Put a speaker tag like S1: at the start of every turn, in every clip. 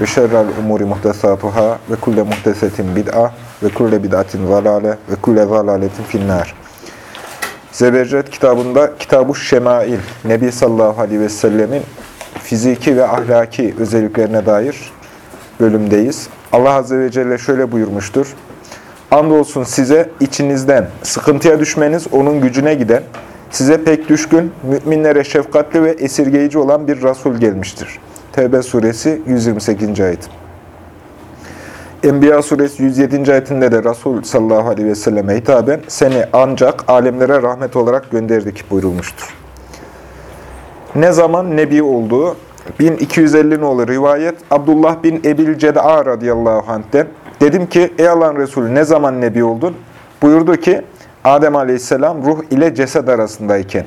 S1: ve şerrel umuri muhtesatuhâ ve kulle muhtesetin bid'a ve kulle bid'atin zalale ve kulle zalaletin finnâr. Zebercet kitabında Kitab-ı Şemail, Nebi sallallahu aleyhi ve sellemin fiziki ve ahlaki özelliklerine dair bölümdeyiz. Allah azze ve celle şöyle buyurmuştur. Andolsun size içinizden sıkıntıya düşmeniz onun gücüne giden, size pek düşkün, müminlere şefkatli ve esirgeyici olan bir Resul gelmiştir. Tevbe suresi 128. ayet. Enbiya suresi 107. ayetinde de Resul sallallahu aleyhi ve selleme hitaben seni ancak alemlere rahmet olarak gönderdik buyurulmuştur. Ne zaman Nebi olduğu 1250 nolu rivayet Abdullah bin Ebil Ced'a radıyallahu anh'ten dedim ki ey Allah'ın Resulü ne zaman Nebi oldun? Buyurdu ki Adem aleyhisselam ruh ile ceset arasındayken.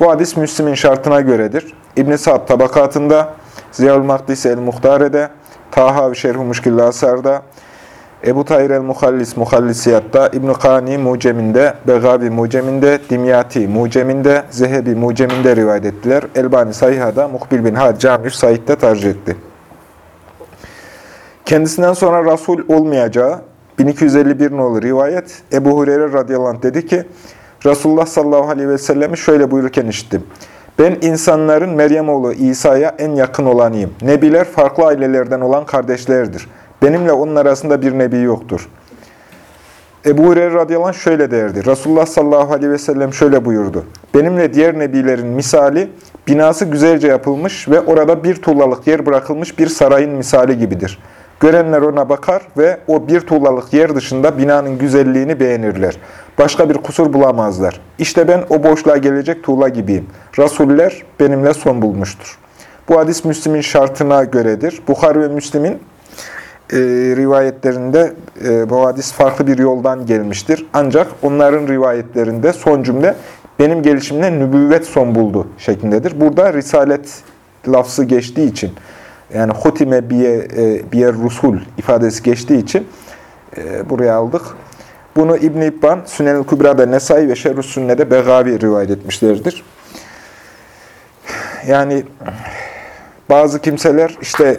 S1: Bu hadis Müslim'in şartına göredir. İbn-i Sa'd tabakatında, Ziyal Makdisi el-Muhtare'de, Taha ve Şerh-i Muşkil Asar'da, Ebu Tahir el-Muhallis Muhallisiyat'ta, İbn-i Kani Mucem'inde, Begavi Mucem'inde, Dimyati Mucem'inde, Zehebi Mucem'inde rivayet ettiler. Elbani Sayha'da, Muhbil bin Had Camiüs Said'de tercih etti. Kendisinden sonra Resul olmayacağı, 1251 nolu rivayet, Ebu Hureyre radıyallahu anh dedi ki, Resulullah sallallahu aleyhi ve sellemi şöyle buyururken işittim. Ben insanların Meryem oğlu İsa'ya en yakın olanıyım. Nebiler farklı ailelerden olan kardeşlerdir. Benimle onun arasında bir nebi yoktur. Ebu Hureyre radıyallahu şöyle derdi. Resulullah sallallahu aleyhi ve sellem şöyle buyurdu. Benimle diğer nebilerin misali, binası güzelce yapılmış ve orada bir tuğlalık yer bırakılmış bir sarayın misali gibidir. Görenler ona bakar ve o bir tuğlalık yer dışında binanın güzelliğini beğenirler. Başka bir kusur bulamazlar. İşte ben o boşluğa gelecek tuğla gibiyim. Rasuller benimle son bulmuştur. Bu hadis Müslim'in şartına göredir. Bukhari ve Müslim'in e, rivayetlerinde e, bu hadis farklı bir yoldan gelmiştir. Ancak onların rivayetlerinde son cümle benim gelişimle nübüvvet son buldu şeklindedir. Burada risalet lafzı geçtiği için yani hutime biye, e, biye rusul ifadesi geçtiği için e, buraya aldık. Bunu İbn-i İbban, Sünen-i Kübra'da Nesai ve Şerh-ü Sünne'de Begavi rivayet etmişlerdir. Yani bazı kimseler işte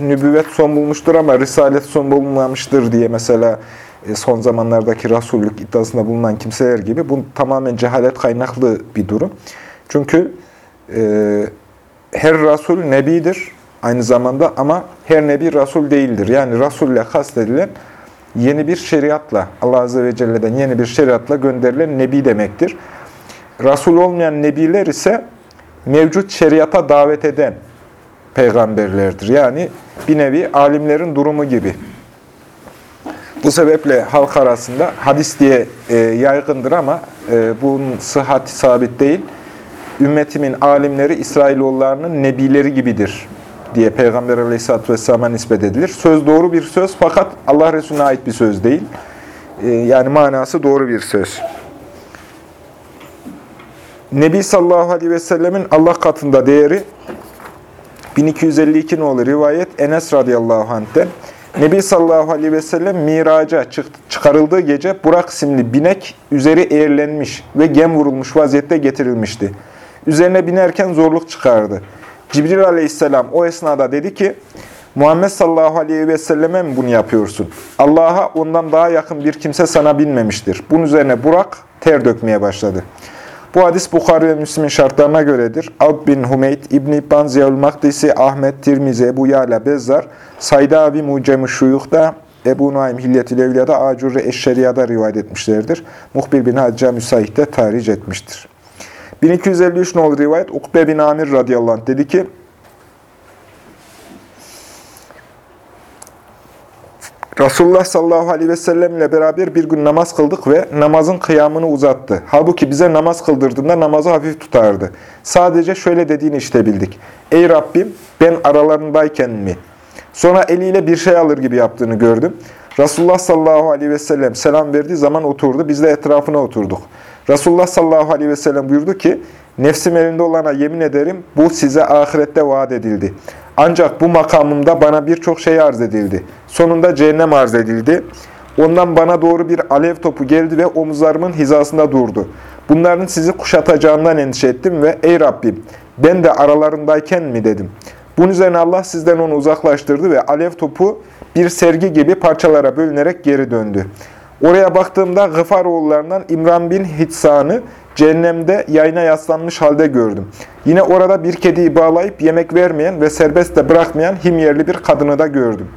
S1: nübüvvet son bulmuştur ama risalet son bulunmamıştır diye mesela e, son zamanlardaki rasullük iddiasında bulunan kimseler gibi bu tamamen cehalet kaynaklı bir durum. Çünkü e, her rasul nebidir aynı zamanda ama her nebi rasul değildir. Yani rasulle kastedilen yeni bir şeriatla, Allah Azze ve Celle'den yeni bir şeriatla gönderilen nebi demektir. Rasul olmayan nebiler ise mevcut şeriata davet eden peygamberlerdir. Yani bir nevi alimlerin durumu gibi. Bu sebeple halk arasında hadis diye e, yaygındır ama e, bunun sıhhati sabit değil. Ümmetimin alimleri İsrailoğullarının nebileri gibidir diye Peygamber Aleyhisselatü Vesselam'a nispet edilir. Söz doğru bir söz fakat Allah Resulüne ait bir söz değil. E, yani manası doğru bir söz. Nebi sallallahu aleyhi ve sellemin Allah katında değeri 1252 nolu rivayet Enes radıyallahu anh'ten. Nebi sallallahu aleyhi ve sellem miraca çıkarıldığı gece Burak isimli binek üzeri eğerlenmiş ve gem vurulmuş vaziyette getirilmişti. Üzerine binerken zorluk çıkardı. Cibril aleyhisselam o esnada dedi ki, Muhammed sallallahu aleyhi ve selleme mi bunu yapıyorsun? Allah'a ondan daha yakın bir kimse sana binmemiştir. Bunun üzerine Burak ter dökmeye başladı. Bu hadis Bukhari ve Müslim'in şartlarına göredir. Abd bin Humeyd, İbn-i İbban, Ziyavül Makdisi, Ahmet, Tirmizi, Ebu Yala, Bezzar, Sayda abi Mucem-i Şuyuh'da, Ebu Naim Hilyet-i Levliya'da, Acurre Eşşeriya'da rivayet etmişlerdir. Muhbir bin Hacca Müsaih'te tarih etmiştir. 1253 nolu rivayet Ukbe bin Amir radıyallahu anh dedi ki, Resulullah sallallahu aleyhi ve sellem ile beraber bir gün namaz kıldık ve namazın kıyamını uzattı. Halbuki bize namaz kıldırdığında namazı hafif tutardı. Sadece şöyle dediğini işte bildik. Ey Rabbim ben aralarındayken mi? Sonra eliyle bir şey alır gibi yaptığını gördüm. Resulullah sallallahu aleyhi ve sellem selam verdiği zaman oturdu. Biz de etrafına oturduk. Resulullah sallallahu aleyhi ve sellem buyurdu ki, Nefsim elinde olana yemin ederim, bu size ahirette vaat edildi. Ancak bu makamımda bana birçok şey arz edildi. Sonunda cehennem arz edildi. Ondan bana doğru bir alev topu geldi ve omuzlarımın hizasında durdu. Bunların sizi kuşatacağından endişe ettim ve ey Rabbim ben de aralarındayken mi dedim. Bunun üzerine Allah sizden onu uzaklaştırdı ve alev topu bir sergi gibi parçalara bölünerek geri döndü. Oraya baktığımda Gıfar oğullarından İmran bin Hitsan'ı cehennemde yayına yaslanmış halde gördüm. Yine orada bir kediyi bağlayıp yemek vermeyen ve serbest de bırakmayan himyerli bir kadını da gördüm.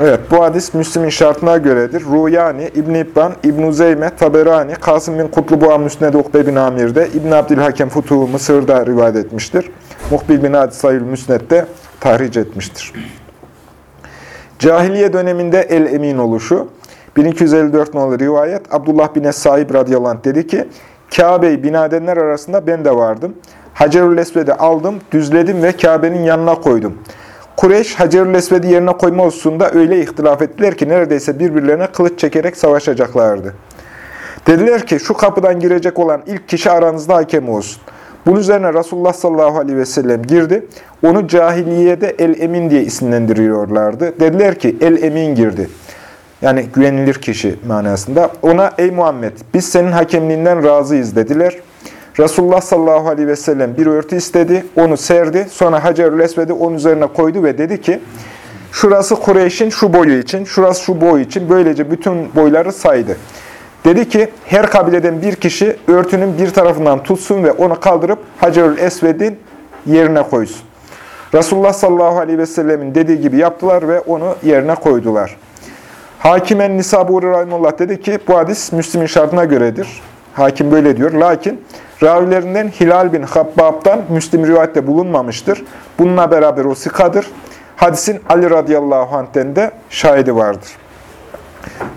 S1: Evet, bu hadis Müslim'in şartına göredir. Ruyani, İbn-i İbban, İbn-i Zeyme, Taberani, Kasım bin Kutlubuğa Müsned-i Ukbe bin Amir'de, İbn-i Abdülhakem Futuhu Mısır'da rivayet etmiştir. Muhbil bin Hadis Sayül Müsned'de tahric etmiştir. Cahiliye döneminde el-emin oluşu, 1254 nolu rivayet, Abdullah bin Es-Sahib radıyallahu anh dedi ki, Kabe'yi bina edenler arasında ben de vardım. Hacerül Esved'i aldım, düzledim ve Kabe'nin yanına koydum. Kureyş, Hacerül Esved'i yerine koyma hususunda öyle ihtilaf ettiler ki neredeyse birbirlerine kılıç çekerek savaşacaklardı. Dediler ki şu kapıdan girecek olan ilk kişi aranızda hakem olsun. Bunun üzerine Resulullah sallallahu aleyhi ve sellem girdi. Onu cahiliyede el-emin diye isimlendiriyorlardı. Dediler ki el-emin girdi. Yani güvenilir kişi manasında. Ona ey Muhammed biz senin hakemliğinden razıyız dediler. Resulullah sallallahu aleyhi ve sellem bir örtü istedi, onu serdi. Sonra Hacerül Esved'i onun üzerine koydu ve dedi ki, şurası Kureyş'in şu boyu için, şurası şu boy için, böylece bütün boyları saydı. Dedi ki, her kabileden bir kişi örtünün bir tarafından tutsun ve onu kaldırıp Hacerül Esved'in yerine koysun. Resulullah sallallahu aleyhi ve sellemin dediği gibi yaptılar ve onu yerine koydular. Hakimen Nisaburi Rahimullah dedi ki, bu hadis Müslim'in şartına göredir. Hakim böyle diyor. Lakin ravilerinden Hilal bin Habbab'dan Müslim rivayette bulunmamıştır. Bununla beraber o sikadır. Hadisin Ali radıyallahu anh'ten de şahidi vardır.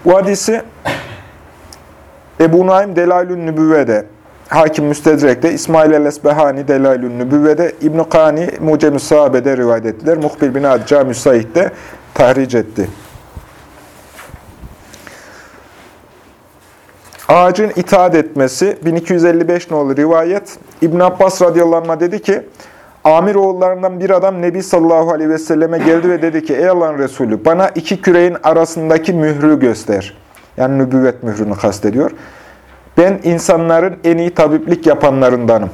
S1: Bu hadisi Ebu Naim Delailün Nübüvve'de, Hakim Müstedrek'te, İsmail el-Esbehani Delailün Nübüvve'de, İbn-i Kani Mucem-i Sahabe'de rivayet ettiler. Muhbil bin Adi Cami Said'de tahric etti. Ağacın itaat etmesi 1255 nolu rivayet. İbn Abbas radıyallahu dedi ki, Amir oğullarından bir adam Nebi sallallahu aleyhi ve selleme geldi ve dedi ki, Ey Allah'ın Resulü bana iki küreğin arasındaki mührü göster. Yani nübüvvet mührünü kastediyor. Ben insanların en iyi tabiplik yapanlarındanım.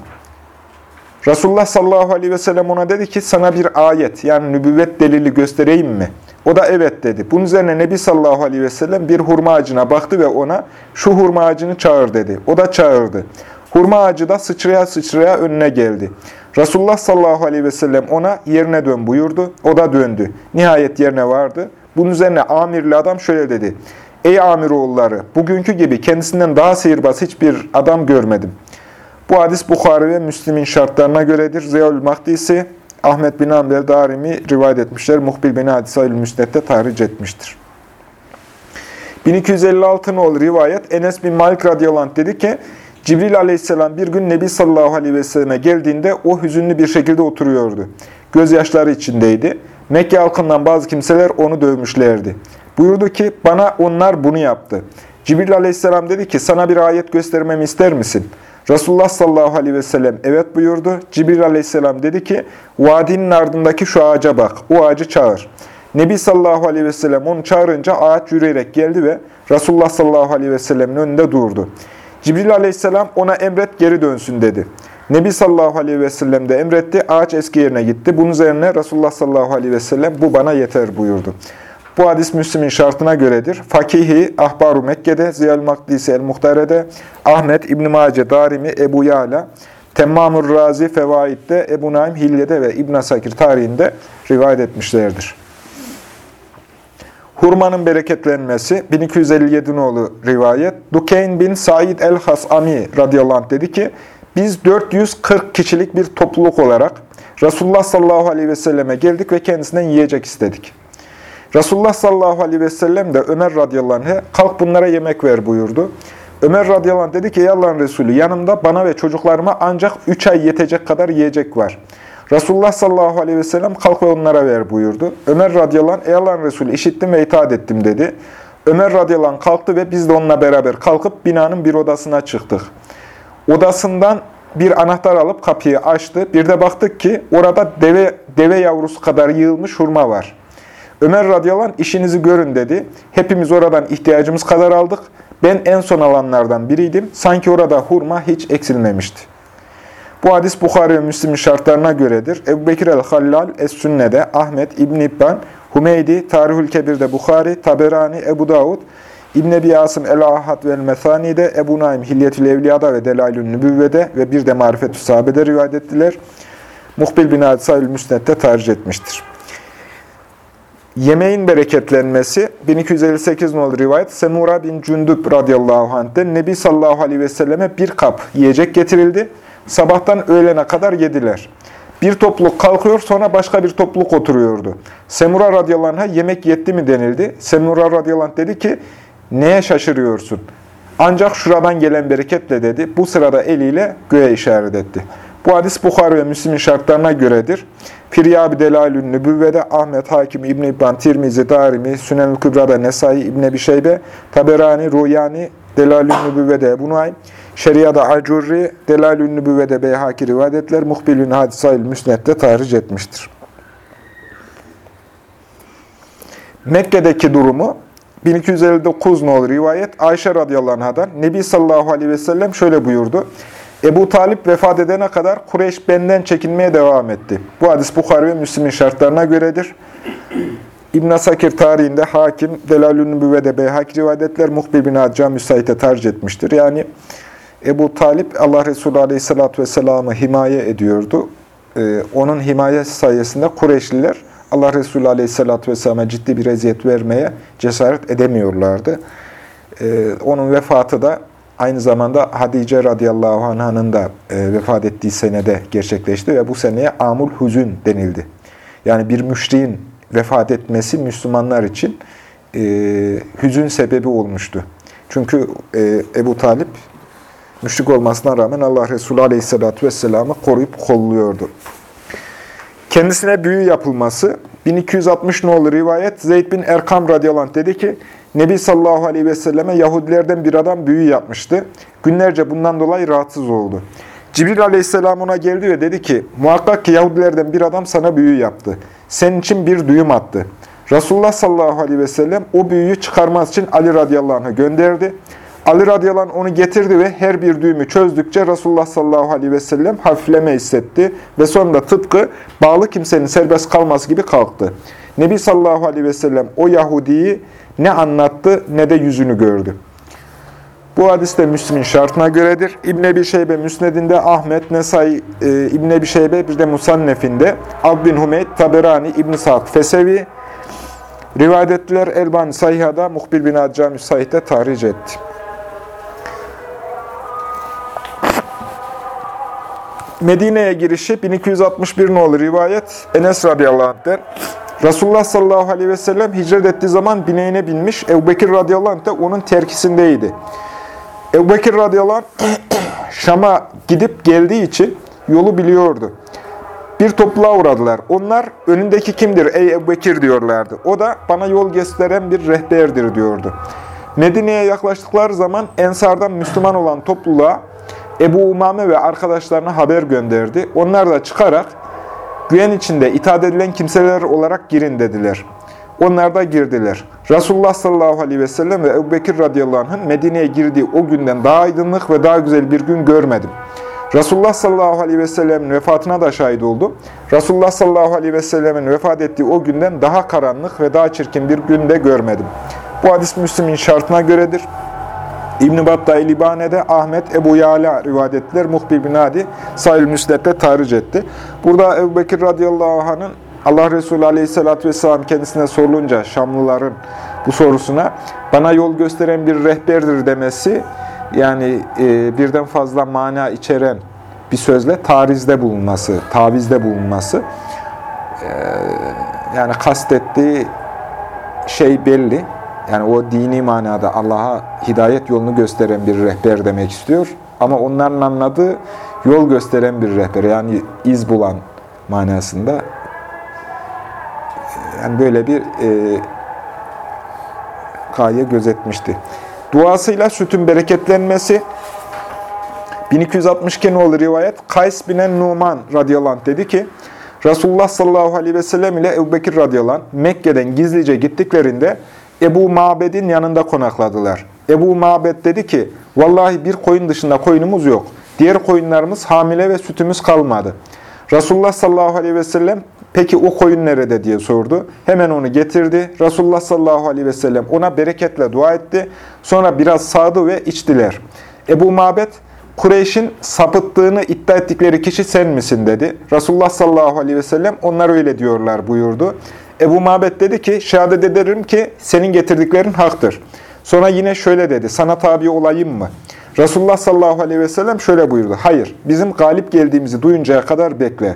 S1: Resulullah sallallahu aleyhi ve sellem ona dedi ki, sana bir ayet yani nübüvvet delili göstereyim mi? O da evet dedi. Bunun üzerine Nebi sallallahu aleyhi ve sellem bir hurma ağacına baktı ve ona şu hurma ağacını çağır dedi. O da çağırdı. Hurma ağacı da sıçraya sıçraya önüne geldi. Resulullah sallallahu aleyhi ve sellem ona yerine dön buyurdu. O da döndü. Nihayet yerine vardı. Bunun üzerine amirli adam şöyle dedi. Ey amiroğulları, bugünkü gibi kendisinden daha sihirbaz hiçbir adam görmedim. Bu hadis Bukhari ve Müslim'in şartlarına göredir. Ziyaül Mahdisi, Ahmet bin Amber Darimi rivayet etmişler. Muhbil bin Hadisayül Müsned'de tahric etmiştir. 1256 nolu rivayet Enes bin Malik radıyallahu dedi ki, Cibril aleyhisselam bir gün Nebi sallallahu aleyhi ve selleme geldiğinde o hüzünlü bir şekilde oturuyordu. Gözyaşları içindeydi. Mekke halkından bazı kimseler onu dövmüşlerdi. Buyurdu ki, bana onlar bunu yaptı. Cibril aleyhisselam dedi ki, sana bir ayet göstermemi ister misin? Resulullah sallallahu aleyhi ve sellem evet buyurdu. Cibril aleyhisselam dedi ki, vadinin ardındaki şu ağaca bak, o ağacı çağır. Nebi sallallahu aleyhi ve sellem onu çağırınca ağaç yürüyerek geldi ve Resulullah sallallahu aleyhi ve sellemin önünde durdu. Cibril aleyhisselam ona emret geri dönsün dedi. Nebi sallallahu aleyhi ve sellem de emretti, ağaç eski yerine gitti. Bunun üzerine Resulullah sallallahu aleyhi ve sellem bu bana yeter buyurdu. Bu hadis Müslim'in şartına göredir. Fakihi, Ahbaru Mekke'de, Ziyal Makdisi El-Muhtare'de, Ahmet, İbn-i Mace, Darimi, Ebu Yala, Temmamur Razi, Fevaid'de, Ebu Naim, Hilye'de ve İbn Sakir tarihinde rivayet etmişlerdir. Hurmanın bereketlenmesi 1257 nolu rivayet. Dukeyn bin Said el-Hasami radıyallahu anh dedi ki, biz 440 kişilik bir topluluk olarak Resulullah sallallahu aleyhi ve selleme geldik ve kendisinden yiyecek istedik. Resulullah sallallahu aleyhi ve sellem de Ömer radıyallahu kalk bunlara yemek ver buyurdu. Ömer radıyallahu dedi ki ey Allah'ın Resulü yanımda bana ve çocuklarıma ancak 3 ay yetecek kadar yiyecek var. Resulullah sallallahu aleyhi ve sellem kalk ve onlara ver buyurdu. Ömer radıyallahu anh, ey Allah'ın Resulü işittim ve itaat ettim dedi. Ömer radıyallahu kalktı ve biz de onunla beraber kalkıp binanın bir odasına çıktık. Odasından bir anahtar alıp kapıyı açtı. Bir de baktık ki orada deve, deve yavrusu kadar yığılmış hurma var. Ömer radıyallahu anh, işinizi görün dedi. Hepimiz oradan ihtiyacımız kadar aldık. Ben en son alanlardan biriydim. Sanki orada hurma hiç eksilmemişti. Bu hadis Bukhari ve Müslim'in şartlarına göredir. Ebu Bekir el-Hallal Es-Sünne'de, Ahmet İbn İbban, Humeydi, Tarihül Kebir'de Bukhari, Taberani, Ebu Davud, İbn Ebi Asım El-Ahad ve El-Mesani'de, Ebu Naim Hilyetül Evliya'da ve Delailün Nübüvve'de ve bir de Marifetü Sahabe'de rivayet ettiler. Muhbil bin Hadisayül Müsned'de tercih etmiştir. Yemeğin bereketlenmesi 1258 nolu rivayet Semura bin Cündüb radıyallahu anh'ten Nebi sallallahu aleyhi ve selleme bir kap yiyecek getirildi. Sabahtan öğlene kadar yediler. Bir topluluk kalkıyor sonra başka bir topluluk oturuyordu. Semura radıyallahu anh'a yemek yetti mi denildi. Semura radıyallahu anh dedi ki neye şaşırıyorsun? Ancak şuradan gelen bereketle dedi. Bu sırada eliyle göğe işaret etti. Bu hadis Bukhari ve Müslim'in şartlarına göredir. Firyabi Delalün Nübüvve'de Ahmet Hakim İbn İbban Tirmizi Darimi Sünenül Kübra'da Nesai İbn Ebi Şeybe Taberani Ruyani Delalün Nübüvve'de Ebu Nuaym Şeria'da Acurri Delalün Nübüvve'de Beyhaki rivayetler Muhbilün Hadisayül Müsned'de tahric etmiştir. Mekke'deki durumu 1259 nolu rivayet Ayşe radıyallahu anh'dan Nebi sallallahu aleyhi ve sellem şöyle buyurdu. Ebu Talip vefat edene kadar Kureyş benden çekinmeye devam etti. Bu hadis Bukhari ve Müslim'in şartlarına göredir. İbn-i Sakir tarihinde hakim, Delalül Nübüvve'de Beyhak rivayetler Muhbir bin Adca müsaite tercih etmiştir. Yani Ebu Talip Allah Resulü Aleyhisselatü Vesselam'ı himaye ediyordu. Ee, onun himayesi sayesinde Kureyşliler Allah Resulü Aleyhisselatü Vesselam'a ciddi bir eziyet vermeye cesaret edemiyorlardı. Ee, onun vefatı da aynı zamanda Hadice radıyallahu anh'ın da e, vefat ettiği senede gerçekleşti ve bu seneye Amul Huzün denildi. Yani bir müşriğin vefat etmesi Müslümanlar için e, hüzün sebebi olmuştu. Çünkü e, Ebu Talip müşrik olmasına rağmen Allah Resulü Aleyhisselatü Vesselam'ı koruyup kolluyordu. Kendisine büyü yapılması 1260 nolu rivayet Zeyd bin Erkam radıyallahu anh dedi ki Nebi sallallahu aleyhi ve selleme Yahudilerden bir adam büyü yapmıştı. Günlerce bundan dolayı rahatsız oldu. Cibril aleyhisselam ona geldi ve dedi ki muhakkak ki Yahudilerden bir adam sana büyü yaptı. Senin için bir düğüm attı. Resulullah sallallahu aleyhi ve sellem o büyüyü çıkarmaz için Ali radıyallahu anh'ı gönderdi. Ali radıyallahu anh onu getirdi ve her bir düğümü çözdükçe Resulullah sallallahu aleyhi ve sellem hafifleme hissetti ve sonunda tıpkı bağlı kimsenin serbest kalması gibi kalktı. Nebi sallallahu aleyhi ve sellem o Yahudi'yi ne anlattı ne de yüzünü gördü. Bu hadis de Müslim'in şartına göredir. İbn Ebi Şeybe Müsned'inde Ahmet, Nesai, e, İbn Ebi Şeybe bir de Musannef'inde Ab bin Humeyd, Taberani, İbn Sa'd, Fesevi rivayet ettiler. Elbani Sayha'da Muhbir bin Adca Müsahit'te tahric etti. Medine'ye girişi 1261 nolu rivayet Enes radıyallahu anh'den Resulullah sallallahu aleyhi ve sellem hicret ettiği zaman bineğine binmiş. Ebu Bekir radıyallahu anh de onun terkisindeydi. Ebu Bekir radıyallahu anh Şam'a gidip geldiği için yolu biliyordu. Bir topluluğa uğradılar. Onlar önündeki kimdir ey Ebu Bekir diyorlardı. O da bana yol gösteren bir rehberdir diyordu. Medine'ye yaklaştıkları zaman Ensar'dan Müslüman olan topluluğa Ebu Umame ve arkadaşlarına haber gönderdi. Onlar da çıkarak güven içinde itaat edilen kimseler olarak girin dediler. Onlar da girdiler. Resulullah sallallahu aleyhi ve sellem ve Ebu Bekir radıyallahu anh'ın Medine'ye girdiği o günden daha aydınlık ve daha güzel bir gün görmedim. Resulullah sallallahu aleyhi ve sellemin vefatına da şahit oldum. Resulullah sallallahu aleyhi ve sellemin vefat ettiği o günden daha karanlık ve daha çirkin bir gün de görmedim. Bu hadis Müslim'in şartına göredir. İbn-i Battay Libane'de Ahmet Ebu Yala rivayet ettiler. Muhbir bin Adi Sahil Müslet'te tarih etti. Burada Ebu Bekir radıyallahu anh'ın Allah Resulü aleyhissalatü vesselam kendisine sorulunca Şamlıların bu sorusuna bana yol gösteren bir rehberdir demesi yani e, birden fazla mana içeren bir sözle tarizde bulunması, tavizde bulunması e, yani kastettiği şey belli. Yani o dini manada Allah'a hidayet yolunu gösteren bir rehber demek istiyor. Ama onların anladığı yol gösteren bir rehber. Yani iz bulan manasında. Yani böyle bir e, gaye gözetmişti. Duasıyla sütün bereketlenmesi 1262 nolu rivayet Kays bin Numan radıyallahu anh dedi ki Resulullah sallallahu aleyhi ve sellem ile Ebu Bekir radıyallahu anh Mekke'den gizlice gittiklerinde Ebu Mabed'in yanında konakladılar. Ebu Mabed dedi ki vallahi bir koyun dışında koyunumuz yok. Diğer koyunlarımız hamile ve sütümüz kalmadı. Resulullah sallallahu aleyhi ve sellem peki o koyun nerede diye sordu. Hemen onu getirdi. Resulullah sallallahu aleyhi ve sellem ona bereketle dua etti. Sonra biraz sağdı ve içtiler. Ebu Mabed Kureyş'in sapıttığını iddia ettikleri kişi sen misin dedi. Resulullah sallallahu aleyhi ve sellem onlar öyle diyorlar buyurdu. Ebu Mabed dedi ki şehadet ederim ki senin getirdiklerin haktır. Sonra yine şöyle dedi sana tabi olayım mı? Resulullah sallallahu aleyhi ve sellem şöyle buyurdu. Hayır bizim galip geldiğimizi duyuncaya kadar bekle.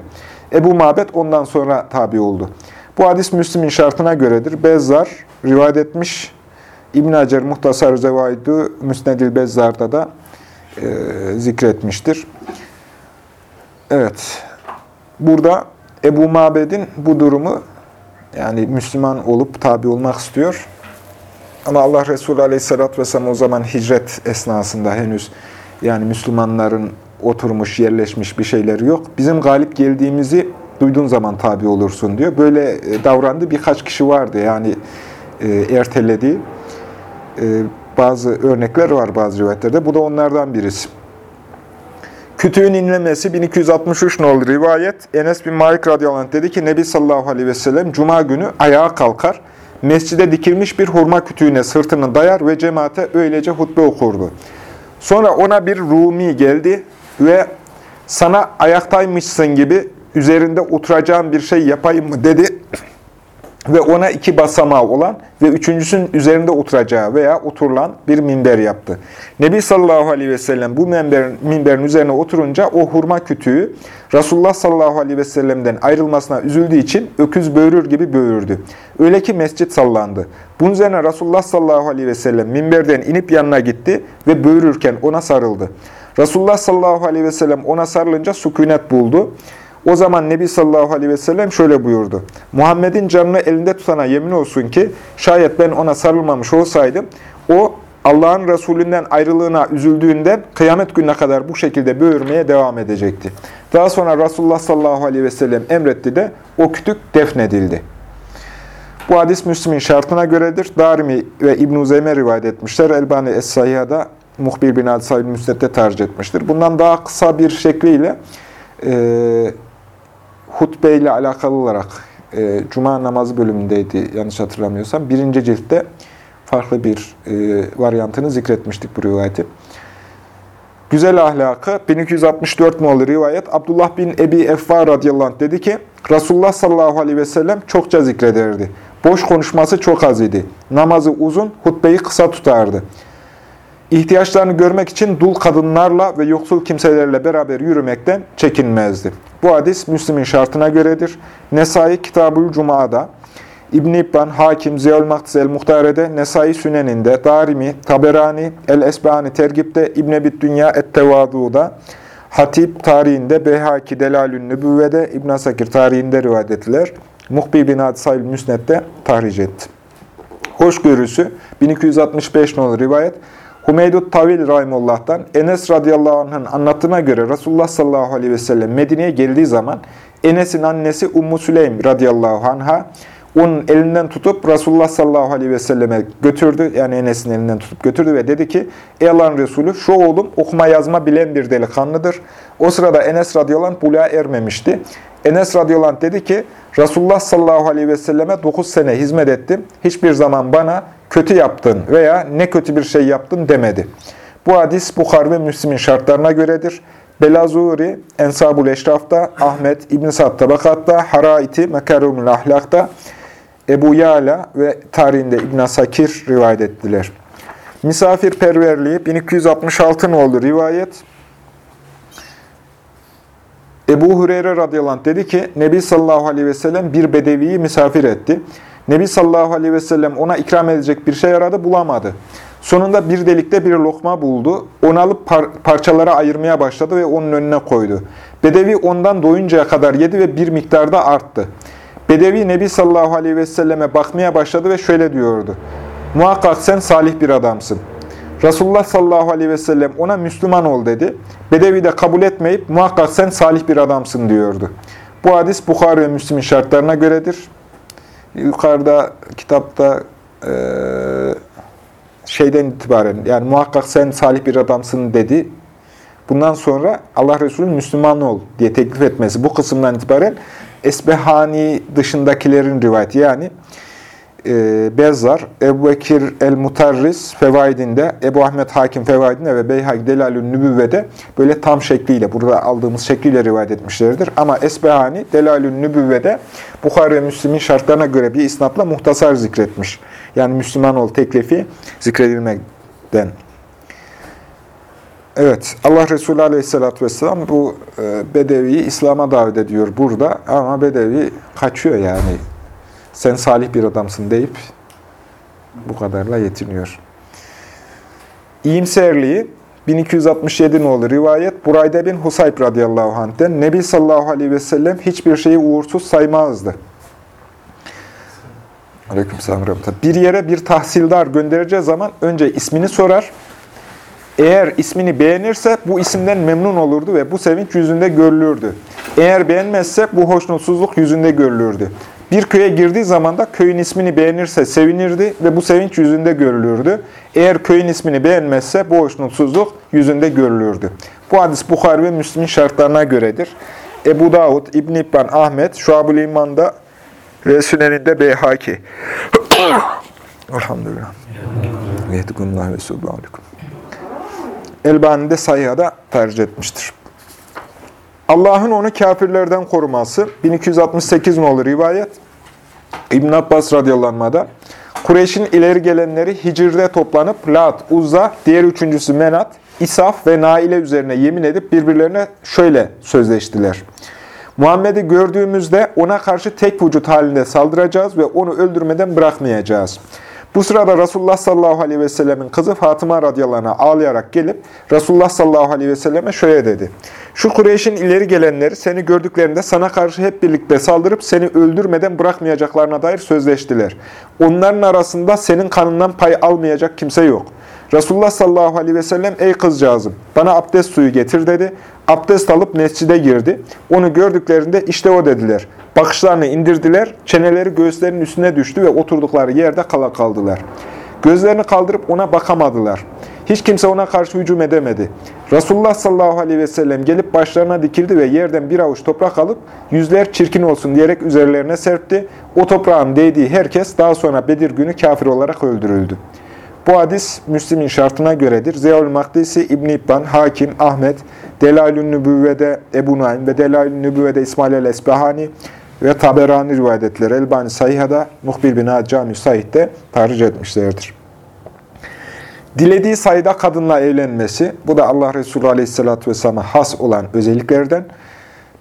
S1: Ebu Mabed ondan sonra tabi oldu. Bu hadis Müslim'in şartına göredir. Bezzar rivayet etmiş. İbn Hacer Muhtasar Zevaidu Müsnedil Bezzar'da da e, zikretmiştir. Evet. Burada Ebu Mabed'in bu durumu yani Müslüman olup tabi olmak istiyor. Ama Allah Resulü Aleyhisselatü Vesselam o zaman hicret esnasında henüz yani Müslümanların oturmuş, yerleşmiş bir şeyleri yok. Bizim galip geldiğimizi duyduğun zaman tabi olursun diyor. Böyle e, davrandı birkaç kişi vardı yani e, ertelediği. E, bazı örnekler var bazı rivayetlerde. Bu da onlardan birisi. Kütüğün inlemesi 1263 nolu rivayet. Enes bin Malik radıyallahu anh dedi ki Nebi sallallahu aleyhi ve sellem cuma günü ayağa kalkar. Mescide dikilmiş bir hurma kütüğüne sırtını dayar ve cemaate öylece hutbe okurdu. Sonra ona bir Rumi geldi ve sana ayaktaymışsın gibi üzerinde oturacağım bir şey yapayım mı dedi ve ona iki basamağı olan ve üçüncüsünün üzerinde oturacağı veya oturulan bir minber yaptı. Nebi sallallahu aleyhi ve sellem bu minberin, minberin üzerine oturunca o hurma kütüğü Resulullah sallallahu aleyhi ve sellem'den ayrılmasına üzüldüğü için öküz böğürür gibi böğürdü. Öyle ki mescit sallandı. Bunun üzerine Resulullah sallallahu aleyhi ve sellem minberden inip yanına gitti ve böğürürken ona sarıldı. Resulullah sallallahu aleyhi ve sellem ona sarılınca sükunet buldu. O zaman Nebi sallallahu aleyhi ve sellem şöyle buyurdu. Muhammed'in canını elinde tutana yemin olsun ki şayet ben ona sarılmamış olsaydım o Allah'ın Resulünden ayrılığına üzüldüğünden kıyamet gününe kadar bu şekilde böğürmeye devam edecekti. Daha sonra Resulullah sallallahu aleyhi ve sellem emretti de o kütük defnedildi. Bu hadis Müslim'in şartına göredir. Darimi ve İbn-i rivayet etmişler. Elbani Es-Sayyah'da Muhbir bin Adi Sahibi Müsned'de tercih etmiştir. Bundan daha kısa bir şekliyle e, hutbe ile alakalı olarak e, Cuma namazı bölümündeydi yanlış hatırlamıyorsam. Birinci ciltte farklı bir e, varyantını zikretmiştik bu rivayeti. Güzel ahlakı 1264 nolu rivayet Abdullah bin Ebi Effa radıyallahu anh dedi ki Resulullah sallallahu aleyhi ve sellem çokça zikrederdi. Boş konuşması çok az idi. Namazı uzun, hutbeyi kısa tutardı. İhtiyaçlarını görmek için dul kadınlarla ve yoksul kimselerle beraber yürümekten çekinmezdi. Bu hadis Müslim'in şartına göredir. Nesai Kitabül Cuma'da, İbn-i İbban, Hakim, Ziyal Maktis el-Muhtare'de, Nesai Sünen'inde, Darimi, Taberani, El-Esbani Tergib'de, İbn Ebit Dünya Et-Tevadu'da, Hatip tarihinde, Beyhaki Delalün Nübüvve'de, İbn Asakir tarihinde rivayet ettiler. Muhbir bin Hadisayl Müsned'de tahric etti. Hoşgörüsü 1265 nolu rivayet. Humeydut Tavil Rahimullah'tan Enes radıyallahu anh'ın anlattığına göre Resulullah sallallahu aleyhi ve sellem Medine'ye geldiği zaman Enes'in annesi Ummu Süleym radıyallahu anh'a onun elinden tutup Resulullah sallallahu aleyhi ve selleme götürdü. Yani Enes'in elinden tutup götürdü ve dedi ki Ey Allah'ın Resulü şu oğlum okuma yazma bilen bir delikanlıdır. O sırada Enes radıyallahu anh buluğa ermemişti. Enes radıyallahu anh dedi ki Resulullah sallallahu aleyhi ve selleme 9 sene hizmet ettim. Hiçbir zaman bana kötü yaptın veya ne kötü bir şey yaptın demedi. Bu hadis Bukhar ve Müslim'in şartlarına göredir. Belazuri, Ensabul Eşraf'ta, Ahmet, İbn-i Sad Tabakat'ta, Haraiti, Mekarumul Ahlak'ta, Ebu Yala ve tarihinde İbn Sakir rivayet ettiler. Misafirperverliği 1266 oldu rivayet. Ebu Hureyre radıyallahu anh dedi ki, Nebi sallallahu aleyhi ve sellem bir bedeviyi misafir etti. Nebi sallallahu aleyhi ve sellem ona ikram edecek bir şey aradı, bulamadı. Sonunda bir delikte bir lokma buldu. Onu alıp par parçalara ayırmaya başladı ve onun önüne koydu. Bedevi ondan doyuncaya kadar yedi ve bir miktarda arttı. Bedevi Nebi sallallahu aleyhi ve selleme bakmaya başladı ve şöyle diyordu. Muhakkak sen salih bir adamsın. Resulullah sallallahu aleyhi ve sellem ona Müslüman ol dedi. Bedevi de kabul etmeyip muhakkak sen salih bir adamsın diyordu. Bu hadis Bukhari ve Müslim'in şartlarına göredir. Yukarıda kitapta e, şeyden itibaren yani muhakkak sen salih bir adamsın dedi. Bundan sonra Allah Resulü Müslüman ol diye teklif etmesi bu kısımdan itibaren Esbehani dışındakilerin rivayeti yani Bezzar, Ebu Bekir el-Mutarris Fevaidinde, Ebu Ahmet Hakim Fevaidinde ve Beyhak Delalül Nübüvve'de böyle tam şekliyle, burada aldığımız şekliyle rivayet etmişlerdir. Ama Esbehani Delalül Nübüvve'de Bukhari ve Müslim'in şartlarına göre bir isnatla muhtasar zikretmiş. Yani Müslüman ol teklifi zikredilmekten. Evet, Allah Resulü Aleyhisselatü Vesselam bu e, Bedevi'yi İslam'a davet ediyor burada ama Bedevi kaçıyor yani sen salih bir adamsın deyip bu kadarla yetiniyor. İyimserliği 1267 nolu rivayet Burayda bin Husayb radıyallahu anh'ten Nebi sallallahu aleyhi ve sellem hiçbir şeyi uğursuz saymazdı. Aleykümselam Bir yere bir tahsildar göndereceği zaman önce ismini sorar. Eğer ismini beğenirse bu isimden memnun olurdu ve bu sevinç yüzünde görülürdü. Eğer beğenmezse bu hoşnutsuzluk yüzünde görülürdü. Bir köye girdiği zaman da köyün ismini beğenirse sevinirdi ve bu sevinç yüzünde görülürdü. Eğer köyün ismini beğenmezse bu hoşnutsuzluk yüzünde görülürdü. Bu hadis Bukhari ve Müslim'in şartlarına göredir. Ebu Davud, İbn İbban, Ahmet, Şuab-ül İman'da ve Sünen'inde Beyhaki. Elhamdülillah. Yehdikumullah ve. Elbani'de sayıda tercih etmiştir. Allah'ın onu kafirlerden koruması 1268 nolu rivayet İbn Abbas radıyallahu Kureyş'in ileri gelenleri Hicr'de toplanıp Lat, Uzza, diğer üçüncüsü Menat, İsaf ve Naile üzerine yemin edip birbirlerine şöyle sözleştiler. Muhammed'i gördüğümüzde ona karşı tek vücut halinde saldıracağız ve onu öldürmeden bırakmayacağız.'' Bu sırada Resulullah sallallahu aleyhi ve sellemin kızı Fatıma radıyallahu ağlayarak gelip Resulullah sallallahu aleyhi ve selleme şöyle dedi. Şu Kureyş'in ileri gelenleri seni gördüklerinde sana karşı hep birlikte saldırıp seni öldürmeden bırakmayacaklarına dair sözleştiler. Onların arasında senin kanından pay almayacak kimse yok. Resulullah sallallahu aleyhi ve sellem ey kızcağızım bana abdest suyu getir dedi. Abdest alıp mescide girdi. Onu gördüklerinde işte o dediler. Bakışlarını indirdiler, çeneleri göğüslerinin üstüne düştü ve oturdukları yerde kala kaldılar. Gözlerini kaldırıp ona bakamadılar. Hiç kimse ona karşı hücum edemedi. Resulullah sallallahu aleyhi ve sellem gelip başlarına dikildi ve yerden bir avuç toprak alıp yüzler çirkin olsun diyerek üzerlerine serpti. O toprağın değdiği herkes daha sonra Bedir günü kafir olarak öldürüldü. Bu hadis Müslim'in şartına göredir. Ziyaül Makdisi, İbn İbban, Hakim, Ahmet, Delalün Nübüvve'de Ebu Naim ve Delalün Nübüvve'de İsmail el-Esbahani ve Taberani rivayetleri Elbani Sayha'da, Muhbir bin Cami Said'de tahric etmişlerdir. Dilediği sayıda kadınla evlenmesi, bu da Allah Resulü Aleyhisselatü Vesselam'a has olan özelliklerden.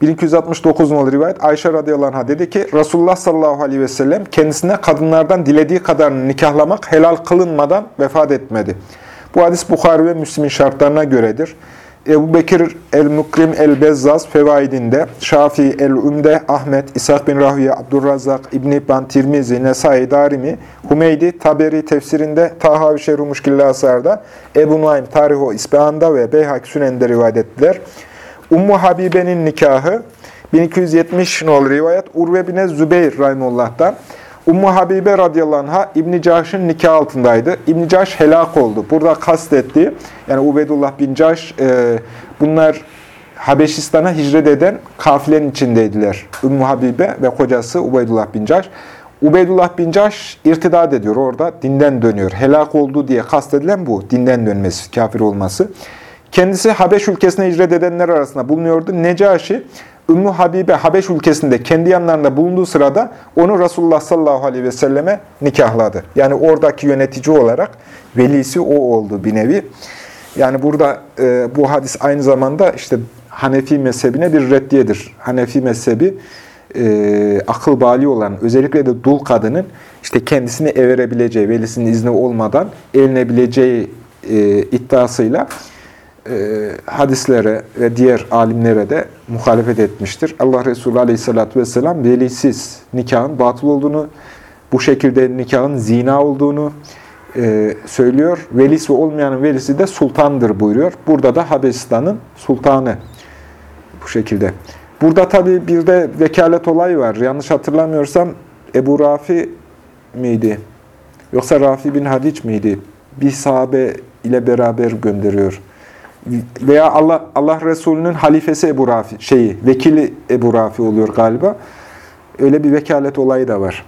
S1: 1269 numaralı rivayet Ayşe radıyallahu anh'a dedi ki Resulullah sallallahu aleyhi ve sellem kendisine kadınlardan dilediği kadarını nikahlamak helal kılınmadan vefat etmedi. Bu hadis Bukhari ve Müslim'in şartlarına göredir. Ebu Bekir el-Mukrim el-Bezzaz Fevaidinde, Şafii el-Ümde, Ahmet, İshak bin Rahüye, Abdurrazak, İbn-i İbban, Tirmizi, Nesai, Darimi, Humeydi, Taberi tefsirinde, Tahavi Şerhu Muşkilli Asar'da, Ebu Nuaym Tariho İsbehan'da ve Beyhak Sünen'de rivayet ettiler. Ummu Habibe'nin nikahı, 1270 nol rivayet, Urve bin Zübeyir Rahimullah'tan, Ummu Habibe radıyallahu anh'a İbn-i Cahş'ın nikah altındaydı. İbn-i Cahş helak oldu. Burada kastettiği, yani Ubeydullah bin Cahş, e, bunlar Habeşistan'a hicret eden kafilenin içindeydiler. Ummu Habibe ve kocası Ubeydullah bin Cahş. Ubeydullah bin Cahş irtidat ediyor orada, dinden dönüyor. Helak oldu diye kastedilen bu, dinden dönmesi, kafir olması. Kendisi Habeş ülkesine hicret edenler arasında bulunuyordu. Necaşi, Ümmü Habibe Habeş ülkesinde kendi yanlarında bulunduğu sırada onu Resulullah sallallahu aleyhi ve selleme nikahladı. Yani oradaki yönetici olarak velisi o oldu bir nevi. Yani burada e, bu hadis aynı zamanda işte Hanefi mezhebine bir reddiyedir. Hanefi mezhebi e, akıl bali olan, özellikle de dul kadının işte kendisini everebileceği, velisinin izni olmadan elinebileceği e, iddiasıyla e, hadislere ve diğer alimlere de muhalefet etmiştir. Allah Resulü Aleyhisselatü Vesselam velisiz nikahın batıl olduğunu, bu şekilde nikahın zina olduğunu e, söylüyor. Velisi olmayanın velisi de sultandır buyuruyor. Burada da Habeşistan'ın sultanı bu şekilde. Burada tabi bir de vekalet olayı var. Yanlış hatırlamıyorsam Ebu Rafi miydi? Yoksa Rafi bin Hadiç miydi? Bir sahabe ile beraber gönderiyor. Veya Allah Allah Resulü'nün halifesi Ebu Rafi, şeyi, vekili Ebu Rafi oluyor galiba. Öyle bir vekalet olayı da var.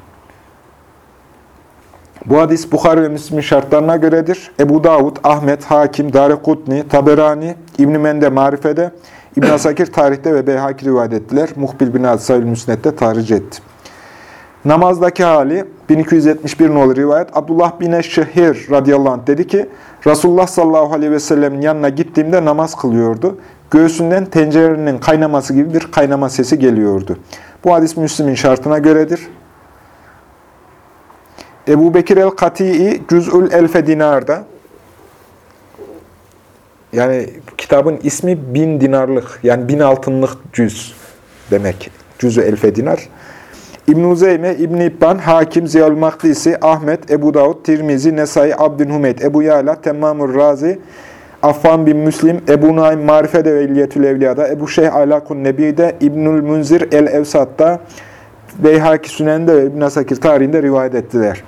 S1: Bu hadis Bukhari ve Müslim şartlarına göredir. Ebu Davud, Ahmet, Hakim, Darekutni, Taberani, İbn-i Mende Marife'de, İbn Asakir tarihte ve Beyhaki rivayet ettiler. Muhbil bin Adisayül Müsnet'te tahric etti. Namazdaki hali 1271 nolu rivayet. Abdullah bin Eşşehir radıyallahu anh dedi ki, Resulullah sallallahu aleyhi ve sellemin yanına gittiğimde namaz kılıyordu. Göğsünden tencerenin kaynaması gibi bir kaynama sesi geliyordu. Bu hadis Müslim'in şartına göredir. Ebu Bekir el-Kati'i Cüz'ül Elfe Dinar'da yani kitabın ismi bin dinarlık yani bin altınlık cüz demek. Cüz'ü Elfe Dinar. İbn-i Zeyme, İbn-i İbban, Hakim, Ziyal Makdisi, Ahmet, Ebu Davud, Tirmizi, Nesai, Abdün Hümeyd, Ebu Yala, Temmamur Razi, Affan bin Müslim, Ebu Naim Marifede ve İlyetül Evliya'da, Ebu Şeyh Alakun Nebi'de, İbnül Münzir El-Evsat'ta, Beyhaki Sünen'de ve İbn Asakir tarihinde rivayet ettiler.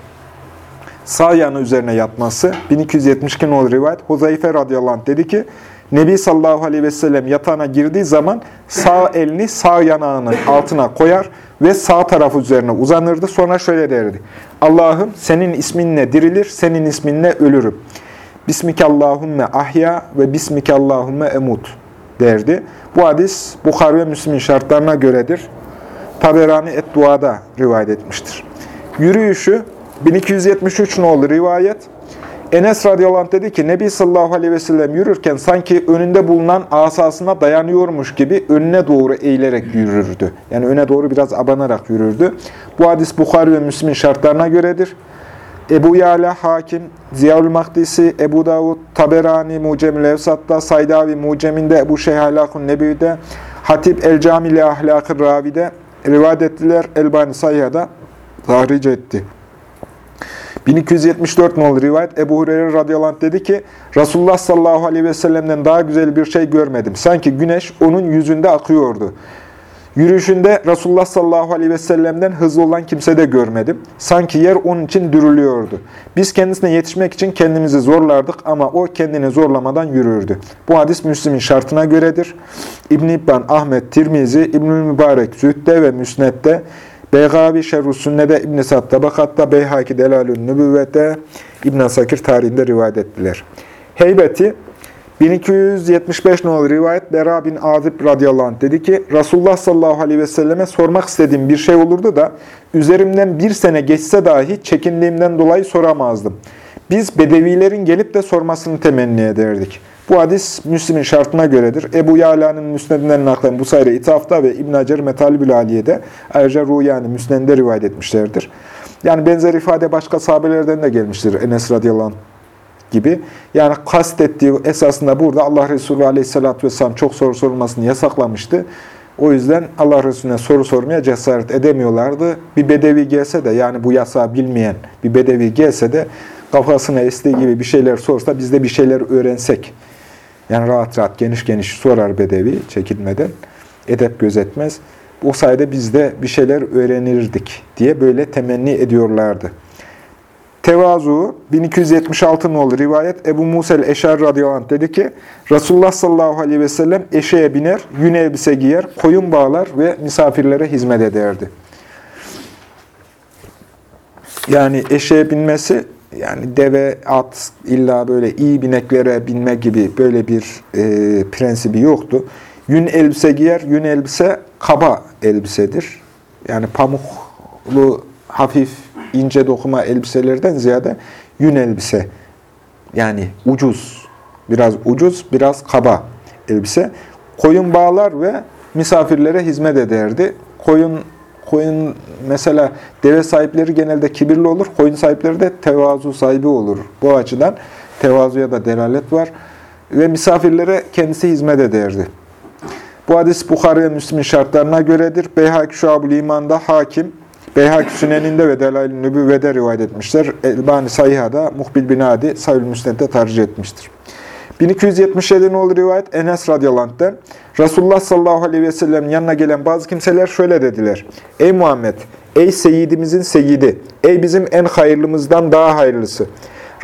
S1: Sağ yanı üzerine yatması, 1272 nol rivayet, Huzayfe radıyallahu anh dedi ki, Nebi sallallahu aleyhi ve sellem yatağına girdiği zaman sağ elini sağ yanağının altına koyar ve sağ tarafı üzerine uzanırdı. Sonra şöyle derdi. Allah'ım senin isminle dirilir, senin isminle ölürüm. Bismikallahümme ahya ve bismikallahümme emut derdi. Bu hadis Bukhari ve Müslim'in şartlarına göredir. Taberani et duada rivayet etmiştir. Yürüyüşü 1273 nolu rivayet. Enes radıyallahu anh dedi ki Nebi sallallahu aleyhi ve sellem yürürken sanki önünde bulunan asasına dayanıyormuş gibi önüne doğru eğilerek yürürdü. Yani öne doğru biraz abanarak yürürdü. Bu hadis Bukhari ve Müslim'in şartlarına göredir. Ebu Yala Hakim, Ziyaül Mahdisi, Ebu Davud, Taberani, Mucemül Evsat'ta, Saydavi Mucem'inde, Ebu Şeyhalakun Nebi'de, Hatip El-Camili Ahlakı Ravi'de rivayet ettiler. Elbani Sayya'da tahric etti. 1274 nolu rivayet Ebu Hureyre radıyallahu anh dedi ki Resulullah sallallahu aleyhi ve sellem'den daha güzel bir şey görmedim. Sanki güneş onun yüzünde akıyordu. Yürüyüşünde Resulullah sallallahu aleyhi ve sellem'den hızlı olan kimse de görmedim. Sanki yer onun için dürülüyordu. Biz kendisine yetişmek için kendimizi zorlardık ama o kendini zorlamadan yürürdü. Bu hadis Müslim'in şartına göredir. İbn-i İbban, Ahmet, Tirmizi, İbnül Mübarek, Zühd'de ve Müsnet'te Beygavi Şerru Sünne'de İbn-i Sad Beyhaki Delalün Nübüvvet'te İbn-i Sakir tarihinde rivayet ettiler. Heybeti 1275 nolu rivayet Bera bin Azib radıyallahu anh dedi ki Resulullah sallallahu aleyhi ve selleme sormak istediğim bir şey olurdu da üzerimden bir sene geçse dahi çekindiğimden dolayı soramazdım. Biz bedevilerin gelip de sormasını temenni ederdik. Bu hadis Müslim'in şartına göredir. Ebu Yala'nın müsnedinden naklen bu sayre İtaf'ta ve İbn Hacer Metalibül Aliye'de ayrıca Rüyani Müsned'de rivayet etmişlerdir. Yani benzer ifade başka sahabelerden de gelmiştir. Enes radıyallahu anh gibi. Yani kastettiği esasında burada Allah Resulü aleyhissalatü vesselam çok soru sorulmasını yasaklamıştı. O yüzden Allah Resulüne soru sormaya cesaret edemiyorlardı. Bir bedevi gelse de yani bu yasağı bilmeyen bir bedevi gelse de kafasına estiği gibi bir şeyler sorsa biz de bir şeyler öğrensek yani rahat rahat, geniş geniş sorar bedevi çekinmeden. Edep gözetmez. O sayede biz de bir şeyler öğrenirdik diye böyle temenni ediyorlardı. Tevazu 1276 nolu rivayet Ebu Musel Eşer radıyallahu anh dedi ki Resulullah sallallahu aleyhi ve sellem eşeğe biner, yün elbise giyer, koyun bağlar ve misafirlere hizmet ederdi. Yani eşeğe binmesi yani deve, at, illa böyle iyi bineklere binme gibi böyle bir e, prensibi yoktu. Yün elbise giyer, yün elbise kaba elbisedir. Yani pamuklu, hafif, ince dokuma elbiselerden ziyade yün elbise. Yani ucuz, biraz ucuz, biraz kaba elbise. Koyun bağlar ve misafirlere hizmet ederdi. Koyun Koyun mesela deve sahipleri genelde kibirli olur. Koyun sahipleri de tevazu sahibi olur. Bu açıdan tevazuya da delalet var. Ve misafirlere kendisi hizmet ederdi. Bu hadis Bukhari ve Müslim'in şartlarına göredir. Beyhaki Şuab-ül İman'da hakim, Beyhaki Sünen'inde ve Delail-i Nübüvve'de rivayet etmişler. Elbani Sayha'da, Muhbil bin Adi, Sayül Müsned'de tercih etmiştir. 1277 olur rivayet Enes radıyallahu. Resulullah sallallahu aleyhi ve sellem'in yanına gelen bazı kimseler şöyle dediler. Ey Muhammed, ey seyyidimizin seyyidi, ey bizim en hayırlımızdan daha hayırlısı.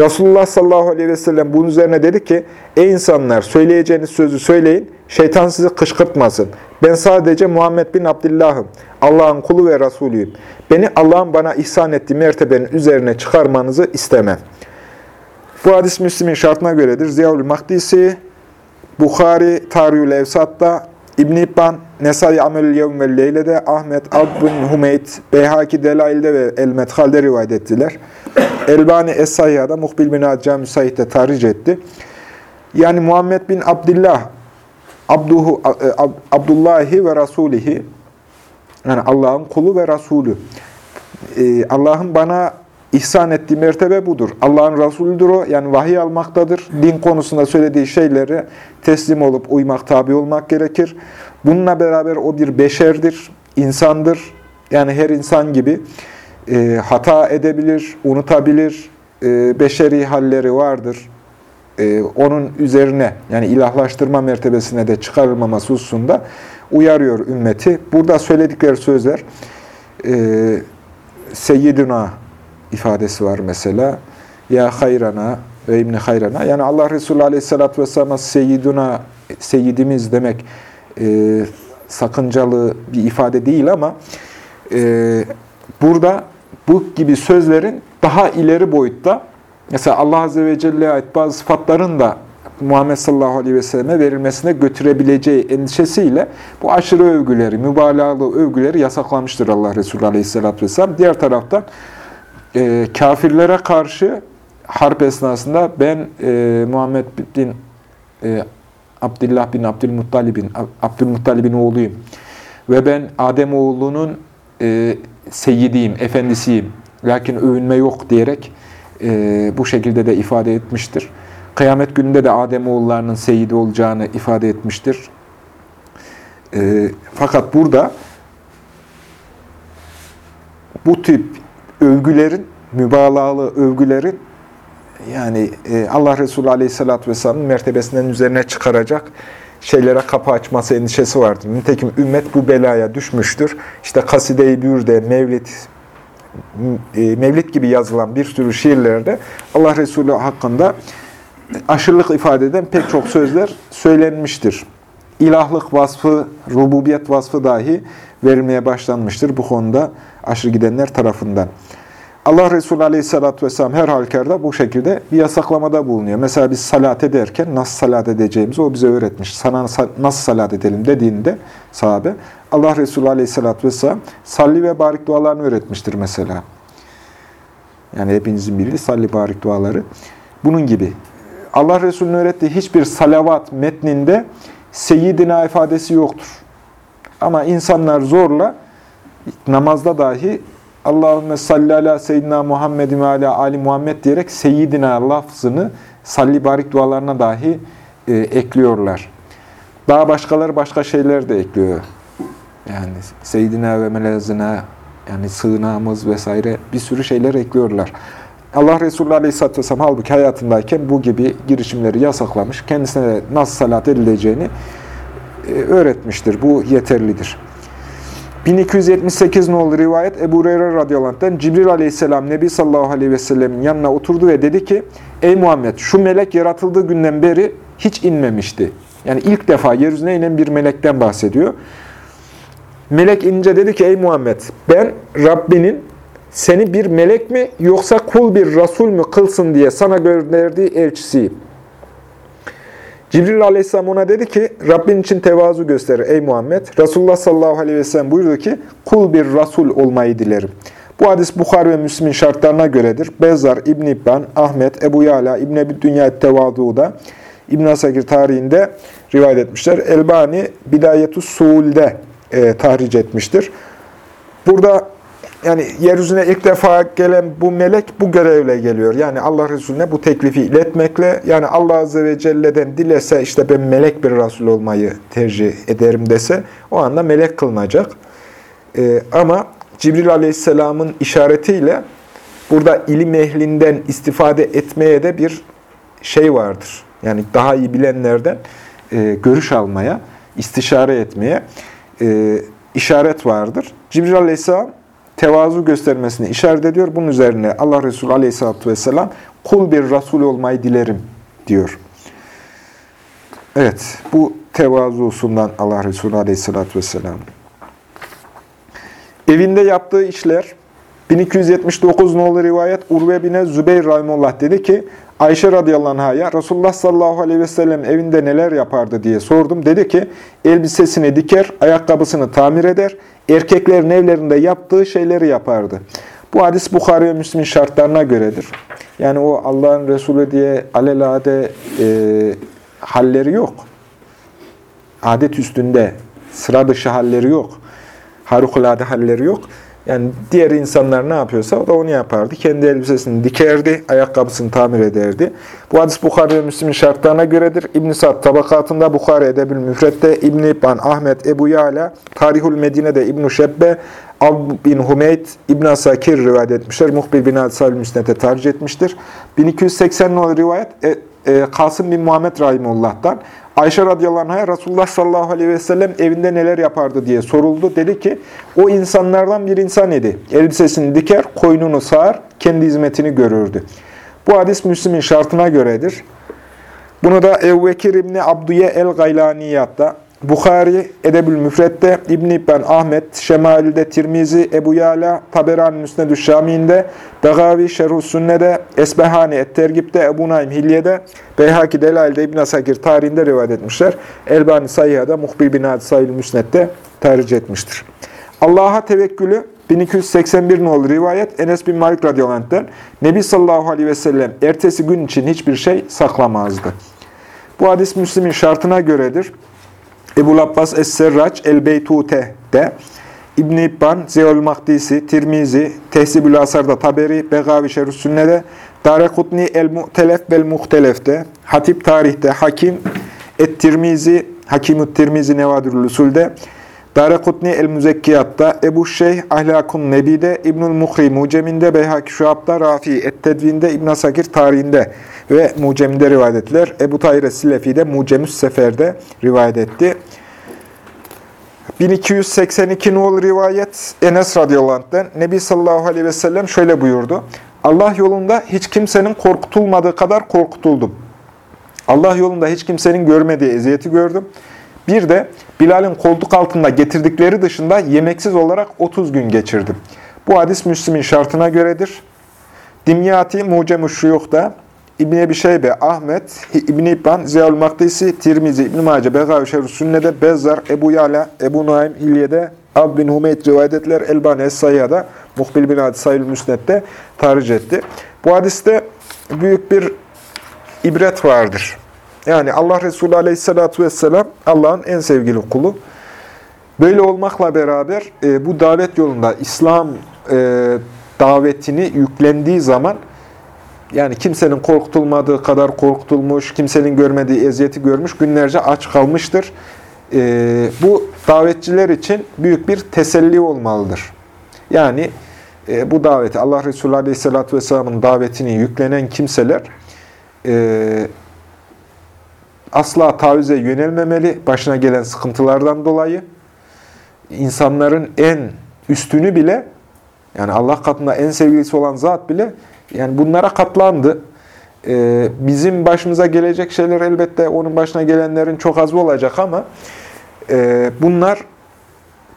S1: Resulullah sallallahu aleyhi ve sellem bunun üzerine dedi ki, ey insanlar söyleyeceğiniz sözü söyleyin, şeytan sizi kışkırtmasın. Ben sadece Muhammed bin Abdullah'ım, Allah'ın kulu ve Resulüyüm. Beni Allah'ın bana ihsan ettiği mertebenin üzerine çıkarmanızı istemem. Bu hadis Müslim'in şartına göredir. Ziyaül Mahdisi, Bukhari, Tarihül Evsat'ta, İbn-i İbban, Nesai Amelül Yevm ve Leyle'de, Ahmet Abdun Humeyt, Beyhaki Delail'de ve El-Methal'de rivayet ettiler. Elbani Es-Sayya'da Muhbil bin Adca Müsait'te tarih etti. Yani Muhammed bin Abdullah, Abduhu, Abdullahi ve Rasulihi, yani Allah'ın kulu ve Resulü. Ee, Allah'ın bana ihsan ettiği mertebe budur. Allah'ın Resulüdür o. Yani vahiy almaktadır. Din konusunda söylediği şeylere teslim olup uymak, tabi olmak gerekir. Bununla beraber o bir beşerdir, insandır. Yani her insan gibi e, hata edebilir, unutabilir, e, beşeri halleri vardır. E, onun üzerine yani ilahlaştırma mertebesine de çıkarılmaması hususunda uyarıyor ümmeti. Burada söyledikleri sözler e, Seyyiduna ifadesi var mesela. Ya hayrana ve ibni hayrana. Yani Allah Resulü Aleyhisselatü Vesselam'a seyyiduna, seyyidimiz demek e, sakıncalı bir ifade değil ama e, burada bu gibi sözlerin daha ileri boyutta mesela Allah Azze ve Celle'ye ait bazı sıfatların da Muhammed sallallahu aleyhi ve selleme verilmesine götürebileceği endişesiyle bu aşırı övgüleri, mübalağalı övgüleri yasaklamıştır Allah Resulü aleyhisselatü vesselam. Diğer taraftan e, kafirlere karşı harp esnasında ben e, Muhammed bin e, Abdullah bin Abdülmuttalib'in Abdülmuttalib'in oğluyum ve ben Adem oğlunun e, seyyidiyim, efendisiyim. Lakin övünme yok diyerek e, bu şekilde de ifade etmiştir. Kıyamet gününde de Adem oğullarının seyidi olacağını ifade etmiştir. E, fakat burada bu tip övgülerin, mübalağalı övgülerin yani e, Allah Resulü Aleyhisselatü Vesselam'ın mertebesinden üzerine çıkaracak şeylere kapı açması endişesi vardır. Nitekim ümmet bu belaya düşmüştür. İşte Kaside-i Bürde, Mevlid, e, Mevlid gibi yazılan bir sürü şiirlerde Allah Resulü hakkında aşırılık ifade eden pek çok sözler söylenmiştir. İlahlık vasfı, rububiyet vasfı dahi verilmeye başlanmıştır bu konuda aşırı gidenler tarafından. Allah Resulü Aleyhisselatü Vesselam her halükarda bu şekilde bir yasaklamada bulunuyor. Mesela biz salat ederken nasıl salat edeceğimizi o bize öğretmiş. Sana nasıl salat edelim dediğinde sahabe, Allah Resulü Aleyhisselatü Vesselam salli ve barik dualarını öğretmiştir mesela. Yani hepinizin bildiği salli barik duaları. Bunun gibi. Allah Resulü'nün öğrettiği hiçbir salavat metninde seyyidina ifadesi yoktur. Ama insanlar zorla namazda dahi Allahümme salli ala seyyidina Muhammedin ve ala Ali Muhammed diyerek seyyidina lafzını salli barik dualarına dahi e, ekliyorlar. Daha başkaları başka şeyler de ekliyor. Yani seyyidina ve melezina yani sığınağımız vesaire bir sürü şeyler ekliyorlar. Allah Resulü Aleyhisselatü Vesselam halbuki hayatındayken bu gibi girişimleri yasaklamış. Kendisine nasıl salat edileceğini e, öğretmiştir. Bu yeterlidir. 1278 nolu rivayet Ebu Hureyre radıyallahu Cibril aleyhisselam Nebi sallallahu aleyhi ve yanına oturdu ve dedi ki Ey Muhammed şu melek yaratıldığı günden beri hiç inmemişti. Yani ilk defa yeryüzüne inen bir melekten bahsediyor. Melek inince dedi ki ey Muhammed ben Rabbinin seni bir melek mi yoksa kul bir rasul mü kılsın diye sana gönderdiği elçisiyim. Cibril aleyhisselam ona dedi ki, Rabbin için tevazu göster ey Muhammed. Resulullah sallallahu aleyhi ve sellem buyurdu ki, kul bir Rasul olmayı dilerim. Bu hadis Bukhari ve Müslim'in şartlarına göredir. Bezzar, İbn İbban, Ahmet, Ebu Yala, İbn Ebi Dünya Tevadu'da, İbn Asakir tarihinde rivayet etmişler. Elbani Bidayetu Suul'de e, tahric etmiştir. burada yani yeryüzüne ilk defa gelen bu melek bu görevle geliyor. Yani Allah Resulüne bu teklifi iletmekle yani Allah Azze ve Celle'den dilese işte ben melek bir Resul olmayı tercih ederim dese o anda melek kılınacak. Ee, ama Cibril Aleyhisselam'ın işaretiyle burada ilim ehlinden istifade etmeye de bir şey vardır. Yani daha iyi bilenlerden e, görüş almaya, istişare etmeye e, işaret vardır. Cibril Aleyhisselam tevazu göstermesini işaret ediyor. Bunun üzerine Allah Resulü Aleyhisselatü Vesselam kul bir Resul olmayı dilerim diyor. Evet, bu tevazusundan Allah Resulü Aleyhisselatü Vesselam. Evinde yaptığı işler, 1279 nolu rivayet Urve bine Zübeyir Rahimullah dedi ki, Ayşe radıyallahu anh'a Resulullah sallallahu aleyhi ve sellem evinde neler yapardı diye sordum. Dedi ki, elbisesini diker, ayakkabısını tamir eder, erkeklerin evlerinde yaptığı şeyleri yapardı. Bu hadis Bukhari ve Müslim'in şartlarına göredir. Yani o Allah'ın Resulü diye alelade e, halleri yok. Adet üstünde, sıra dışı halleri yok. Harikulade halleri yok. Yani diğer insanlar ne yapıyorsa o da onu yapardı. Kendi elbisesini dikerdi, ayakkabısını tamir ederdi. Bu hadis Bukhari ve Müslim'in şartlarına göredir. İbn-i Sa'd tabakatında Bukhari Edebül Müfret'te, İbn-i İbban, Ahmet, Ebu Yala, Tarihul Medine'de İbn-i Şebbe, Ab bin Hümeyt, İbn Asakir rivayet etmişler. Muhbir bin Hadisal Müsnet'e tercih etmiştir. 1280 nolu rivayet e, e, Kasım bin Muhammed Rahimullah'tan. Ayşe radıyallahu anh'a Resulullah sallallahu aleyhi ve sellem evinde neler yapardı diye soruldu. Dedi ki o insanlardan bir insan idi. Elbisesini diker, koynunu sağar, kendi hizmetini görürdü. Bu hadis Müslim'in şartına göredir. Bunu da Ebu Bekir İbni Abdüye el-Gaylaniyat'ta, Bukhari, Edebül Müfret'te, İbn İbn Ahmet, Şemal'de, Tirmizi, Ebu Yala, Taberani Müsnedü Şami'inde, Begavi Şerhu Sünne'de, Esbehani Et-Tergib'de, Ebu Naim Hilye'de, Beyhaki Delail'de, İbn Asakir tarihinde rivayet etmişler. Elbani Sayyah'da, Muhbir bin Hadi Sayyid Müsned'de tercih etmiştir. Allah'a tevekkülü 1281 nolu rivayet Enes bin Malik radıyallahu anh'den Nebi sallallahu aleyhi ve sellem ertesi gün için hiçbir şey saklamazdı. Bu hadis Müslim'in şartına göredir. Ebu Abbas Es-Serraç El-Beytute'de, İbn-i İbban, Zeyol Mahdisi, Tirmizi, Tehsibül Asar'da Taberi, Begavi Şerif Sünne'de, Darekutni El-Mu'telef Bel-Muhtelef'te, Hatip Tarih'te, Hakim Et-Tirmizi, Hakimut Tirmizi Nevadürül Usul'de, Darekutni El-Müzekkiyat'ta, Ebu Şeyh Ahlakun Nebi'de, İbnül Muhri Mucem'inde, Beyhaki Şuab'da, Rafi Et-Tedvin'de, İbn Sakir tarihinde ve Mucem'de rivayet ettiler. Ebu Tahir Silefi'de Mucemüs Sefer'de rivayet etti. 1282 nol rivayet Enes radıyallahu anh'den Nebi sallallahu aleyhi ve sellem şöyle buyurdu. Allah yolunda hiç kimsenin korkutulmadığı kadar korkutuldum. Allah yolunda hiç kimsenin görmediği eziyeti gördüm. Bir de Bilal'in koltuk altında getirdikleri dışında yemeksiz olarak 30 gün geçirdim. Bu hadis Müslim'in şartına göredir. Dimyati Mucem-i Şuyuk'ta İbn Ebi Şeybe, Ahmet, İbn İbban, Ziyaül Makdisi, Tirmizi, İbn Mace, Begavi Şerif Sünne'de, Bezzar, Ebu Yala, Ebu Naim Hilye'de, Ab bin Humeyd rivayet ettiler. Elbani Es-Sayya'da, Muhbil bin Hadis Sayül Müsnet'te tarih etti. Bu hadiste büyük bir ibret vardır. Yani Allah Resulü Aleyhisselatü Vesselam Allah'ın en sevgili kulu. Böyle olmakla beraber e, bu davet yolunda İslam e, davetini yüklendiği zaman yani kimsenin korkutulmadığı kadar korkutulmuş, kimsenin görmediği eziyeti görmüş, günlerce aç kalmıştır. E, bu davetçiler için büyük bir teselli olmalıdır. Yani e, bu daveti, Allah Resulü Aleyhisselatü Vesselam'ın davetini yüklenen kimseler e, asla tavize yönelmemeli başına gelen sıkıntılardan dolayı. insanların en üstünü bile, yani Allah katında en sevgilisi olan zat bile yani bunlara katlandı. Ee, bizim başımıza gelecek şeyler elbette onun başına gelenlerin çok az olacak ama e, bunlar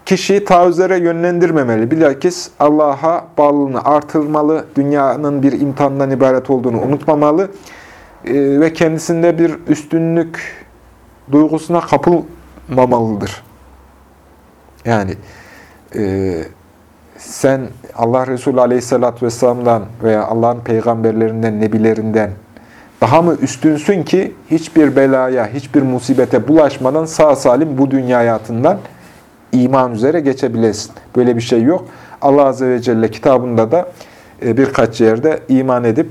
S1: kişiyi tavizlere yönlendirmemeli. Bilakis Allah'a bağlılığını artırmalı, dünyanın bir imtihandan ibaret olduğunu unutmamalı ve kendisinde bir üstünlük duygusuna kapılmamalıdır. Yani e, sen Allah Resulü Aleyhisselatü Vesselam'dan veya Allah'ın peygamberlerinden, nebilerinden daha mı üstünsün ki hiçbir belaya, hiçbir musibete bulaşmadan sağ salim bu dünya hayatından iman üzere geçebilesin. Böyle bir şey yok. Allah Azze ve Celle kitabında da e, birkaç yerde iman edip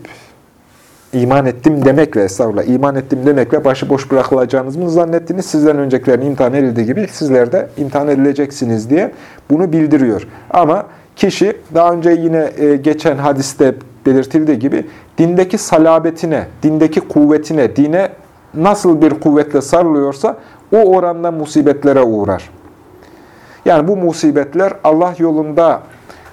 S1: iman ettim demekle estağfurullah iman ettim demekle başıboş bırakılacağınız mı zannettiniz? Sizden öncekilerin imtihan edildiği gibi sizler de imtihan edileceksiniz diye bunu bildiriyor. Ama kişi daha önce yine e, geçen hadiste belirtildiği gibi dindeki salabetine, dindeki kuvvetine, dine nasıl bir kuvvetle sarılıyorsa o oranda musibetlere uğrar. Yani bu musibetler Allah yolunda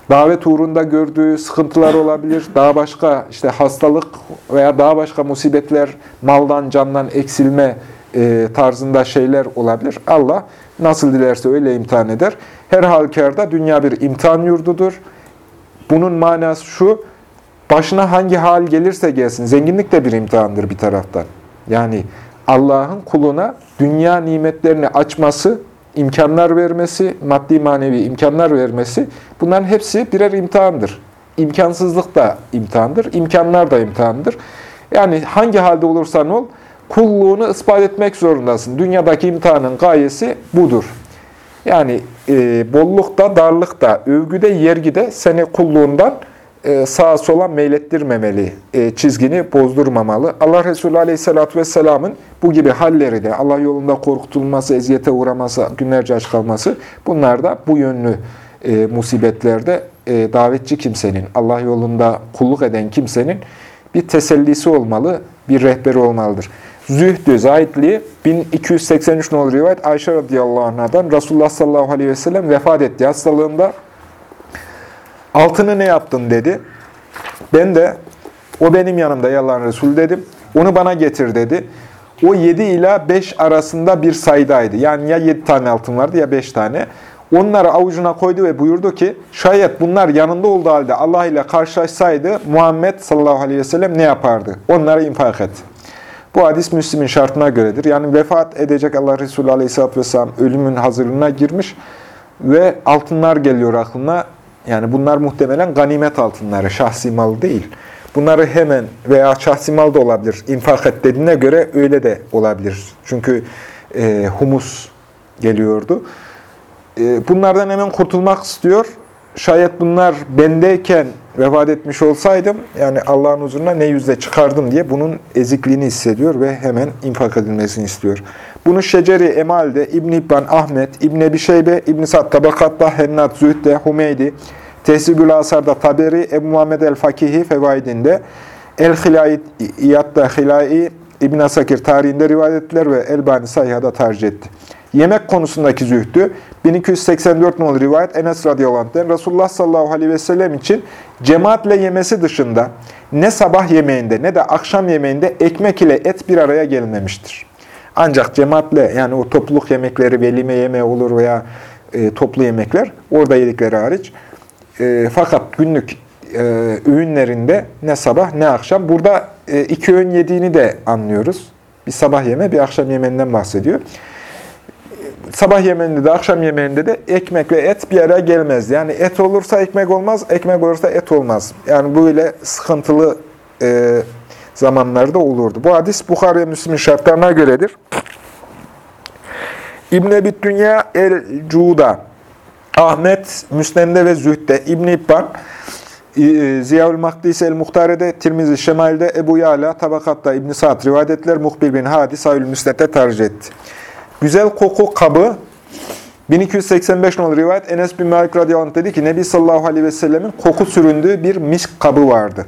S1: davet uğrunda gördüğü sıkıntılar olabilir. Daha başka işte hastalık veya daha başka musibetler, maldan, candan eksilme e, tarzında şeyler olabilir. Allah nasıl dilerse öyle imtihan eder. Her halükarda dünya bir imtihan yurdudur. Bunun manası şu, başına hangi hal gelirse gelsin, zenginlik de bir imtihandır bir taraftan. Yani Allah'ın kuluna dünya nimetlerini açması, imkanlar vermesi, maddi manevi imkanlar vermesi bunların hepsi birer imtihandır. İmkansızlık da imtihandır, imkanlar da imtihandır. Yani hangi halde olursan ol, kulluğunu ispat etmek zorundasın. Dünyadaki imtihanın gayesi budur. Yani e, bollukta, darlıkta, övgüde, yergide seni kulluğundan sağa sola meylettirmemeli, e, çizgini bozdurmamalı. Allah Resulü Aleyhisselatü Vesselam'ın bu gibi halleri de Allah yolunda korkutulması, eziyete uğraması, günlerce aç kalması bunlar da bu yönlü e, musibetlerde davetçi kimsenin, Allah yolunda kulluk eden kimsenin bir tesellisi olmalı, bir rehberi olmalıdır. Zühdü, zahitliği 1283 nolu rivayet Ayşe radıyallahu anh'dan Resulullah sallallahu aleyhi ve sellem vefat etti hastalığında Altını ne yaptın dedi. Ben de o benim yanımda yalan Resul dedim. Onu bana getir dedi. O 7 ila 5 arasında bir sayıdaydı. Yani ya 7 tane altın vardı ya 5 tane. Onları avucuna koydu ve buyurdu ki şayet bunlar yanında olduğu halde Allah ile karşılaşsaydı Muhammed sallallahu aleyhi ve sellem ne yapardı? Onları infak et. Bu hadis Müslim'in şartına göredir. Yani vefat edecek Allah Resulü aleyhisselatü vesselam ölümün hazırlığına girmiş ve altınlar geliyor aklına. Yani bunlar muhtemelen ganimet altınları, şahsi mal değil. Bunları hemen veya şahsi mal da olabilir. İnfak et dediğine göre öyle de olabilir. Çünkü e, humus geliyordu. E, bunlardan hemen kurtulmak istiyor. Şayet bunlar bendeyken vefat etmiş olsaydım, yani Allah'ın huzuruna ne yüzle çıkardım diye bunun ezikliğini hissediyor ve hemen infak edilmesini istiyor. Bunu Şeceri Emal'de, İbn-i İbban Ahmet, İbn-i Ebi Şeybe, İbn-i Sad Tabakat'ta, Hennat Zühd'de, Humeydi, Tehzibül Asar'da Taberi, Ebu Muhammed el-Fakihi Fevaidinde, El-Hilayiyat'ta Hilayi, İbn Asakir tarihinde rivayet ettiler ve Elbani Sayha'da tercih etti. Yemek konusundaki zühdü 1284 nolu rivayet Enes radıyallahu anh'den Resulullah sallallahu aleyhi ve sellem için cemaatle yemesi dışında ne sabah yemeğinde ne de akşam yemeğinde ekmek ile et bir araya gelmemiştir. Ancak cemaatle yani o topluluk yemekleri, velime yemeği olur veya e, toplu yemekler orada yedikleri hariç. E, fakat günlük e, öğünlerinde ne sabah ne akşam. Burada e, iki öğün yediğini de anlıyoruz. Bir sabah yeme, bir akşam yemeğinden bahsediyor. Sabah yemeğinde de akşam yemeğinde de ekmek ve et bir araya gelmez. Yani et olursa ekmek olmaz, ekmek olursa et olmaz. Yani böyle sıkıntılı e, zamanlarda olurdu. Bu hadis Bukhara ve Müslim'in şartlarına göredir. İbn-i Ebi Dünya El-Cuda, Ahmet, Müsnem'de ve Zühd'de, İbn-i İbban, e, Ziyaül Makdisi El-Muhtare'de, Tirmizi Şemail'de, Ebu Yala, Tabakat'ta İbn-i Sa'd rivayet ettiler. Bin Hadi, Sayül Müsnet'e tercih etti. Güzel koku kabı, 1285 nolu rivayet, Enes bin Malik radıyallahu anh dedi ki, Nebi sallallahu aleyhi ve sellemin koku süründüğü bir misk kabı vardı.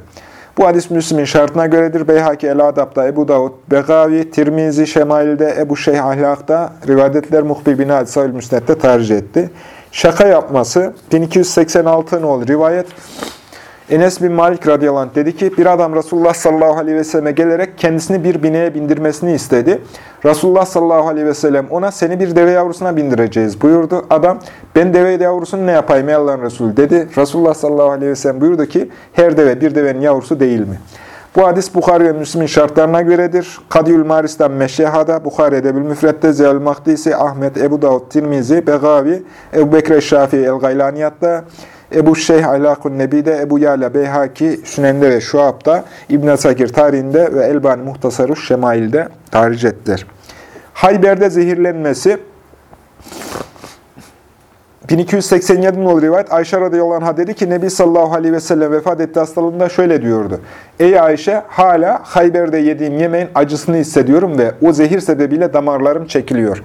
S1: Bu hadis Müslim'in şartına göredir. Beyhaki El-Adab'da, Ebu Davud, Begavi, Tirmizi, Şemail'de, Ebu Şeyh Ahlak'ta, rivayetler Muhbir bin Hadisayül Müsnet'te tercih etti. Şaka yapması, 1286 nolu rivayet, Enes bin Malik radıyallahu dedi ki bir adam Resulullah sallallahu aleyhi ve selleme gelerek kendisini bir bineğe bindirmesini istedi. Resulullah sallallahu aleyhi ve sellem ona seni bir deve yavrusuna bindireceğiz buyurdu. Adam ben deve yavrusunu ne yapayım ey Allah'ın Resulü dedi. Resulullah sallallahu aleyhi ve sellem buyurdu ki her deve bir devenin yavrusu değil mi? Bu hadis Bukhari ve Müslim'in şartlarına göredir. Kadiyül Maris'ten Meşyeha'da, Bukhari Edebül Müfret'te, Zeyl Mahdisi, Ahmet, Ebu Davud, Tirmizi, Begavi, Ebu Bekir Şafii El-Gaylaniyat'ta, Ebu Şeyh Alakun Nebi'de, Ebu Yala Beyhaki, Sünen'de ve Şuab'da, İbn-i Sakir tarihinde ve Elbani Muhtasarı Şemail'de tarih ettiler. Hayber'de zehirlenmesi 1287 nolu rivayet Ayşe radıyallahu anh'a dedi ki Nebi sallallahu aleyhi ve sellem vefat etti hastalığında şöyle diyordu. Ey Ayşe hala Hayber'de yediğim yemeğin acısını hissediyorum ve o zehir sebebiyle damarlarım çekiliyor.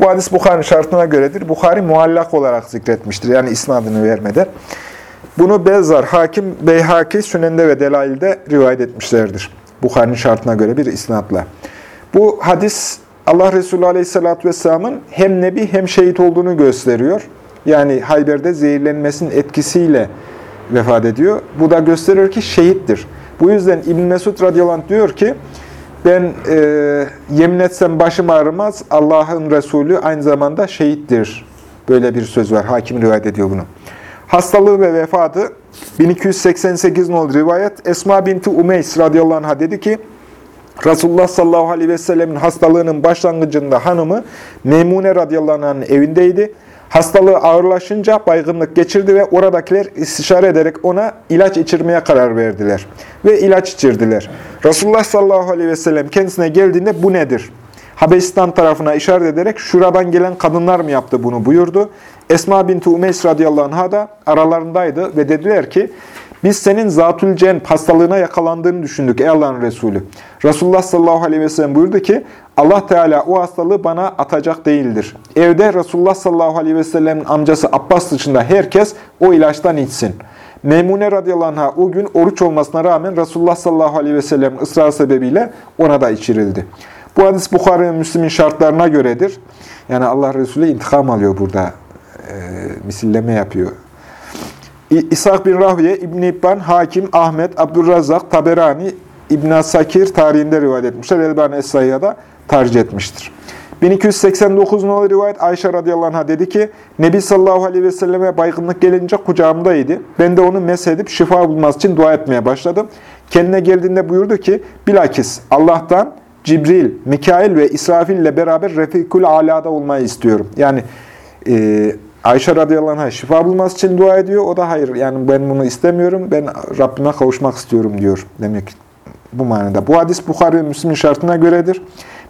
S1: Bu hadis Bukhari'nin şartına göredir. Bukhari muallak olarak zikretmiştir. Yani isnadını vermeden. Bunu Bezzar, Hakim, Beyhaki, Sünende ve Delail'de rivayet etmişlerdir. Bukhari'nin şartına göre bir isnatla. Bu hadis Allah Resulü Aleyhisselatü Vesselam'ın hem nebi hem şehit olduğunu gösteriyor. Yani Hayber'de zehirlenmesinin etkisiyle vefat ediyor. Bu da gösteriyor ki şehittir. Bu yüzden İbn Mesud radıyallahu anh diyor ki, ben e, yemin etsem başım ağrımaz, Allah'ın Resulü aynı zamanda şehittir. Böyle bir söz var. Hakim rivayet ediyor bunu. Hastalığı ve vefatı 1288 nol rivayet. Esma binti Umeys radıyallahu anh'a dedi ki, Resulullah sallallahu aleyhi ve sellemin hastalığının başlangıcında hanımı Memune radıyallahu anh'ın evindeydi. Hastalığı ağırlaşınca baygınlık geçirdi ve oradakiler istişare ederek ona ilaç içirmeye karar verdiler. Ve ilaç içirdiler. Resulullah sallallahu aleyhi ve sellem kendisine geldiğinde bu nedir? Habeşistan tarafına işaret ederek şuradan gelen kadınlar mı yaptı bunu buyurdu. Esma binti Umeys radıyallahu anh'a da aralarındaydı ve dediler ki biz senin zatül cenb hastalığına yakalandığını düşündük ey Allah'ın Resulü. Resulullah sallallahu aleyhi ve sellem buyurdu ki Allah Teala o hastalığı bana atacak değildir. Evde Resulullah sallallahu aleyhi ve sellemin amcası Abbas dışında herkes o ilaçtan içsin. Memune radıyallahu anh'a o gün oruç olmasına rağmen Resulullah sallallahu aleyhi ve sellem ısrar sebebiyle ona da içirildi. Bu hadis Bukhari ve Müslim'in şartlarına göredir. Yani Allah Resulü intikam alıyor burada. E, misilleme yapıyor. İshak bin Rahviye, İbn-i İbban, Hakim, Ahmet, Abdurrazzak, Taberani, İbn Sakir tarihinde rivayet etmişler. Elbani Es-Sayya'da da tercih etmiştir. 1289 nolu rivayet Ayşe radıyallahu anh'a dedi ki, Nebi sallallahu aleyhi ve selleme baygınlık gelince kucağımdaydı. Ben de onu mesedip şifa bulması için dua etmeye başladım. Kendine geldiğinde buyurdu ki, bilakis Allah'tan Cibril, Mikail ve İsrafil ile beraber Refikul Ala'da olmayı istiyorum. Yani e, Ayşe radıyallahu anh'a şifa bulması için dua ediyor. O da hayır yani ben bunu istemiyorum. Ben Rabbime kavuşmak istiyorum diyor. Demek bu manada. Bu hadis Bukhari ve Müslim'in şartına göredir.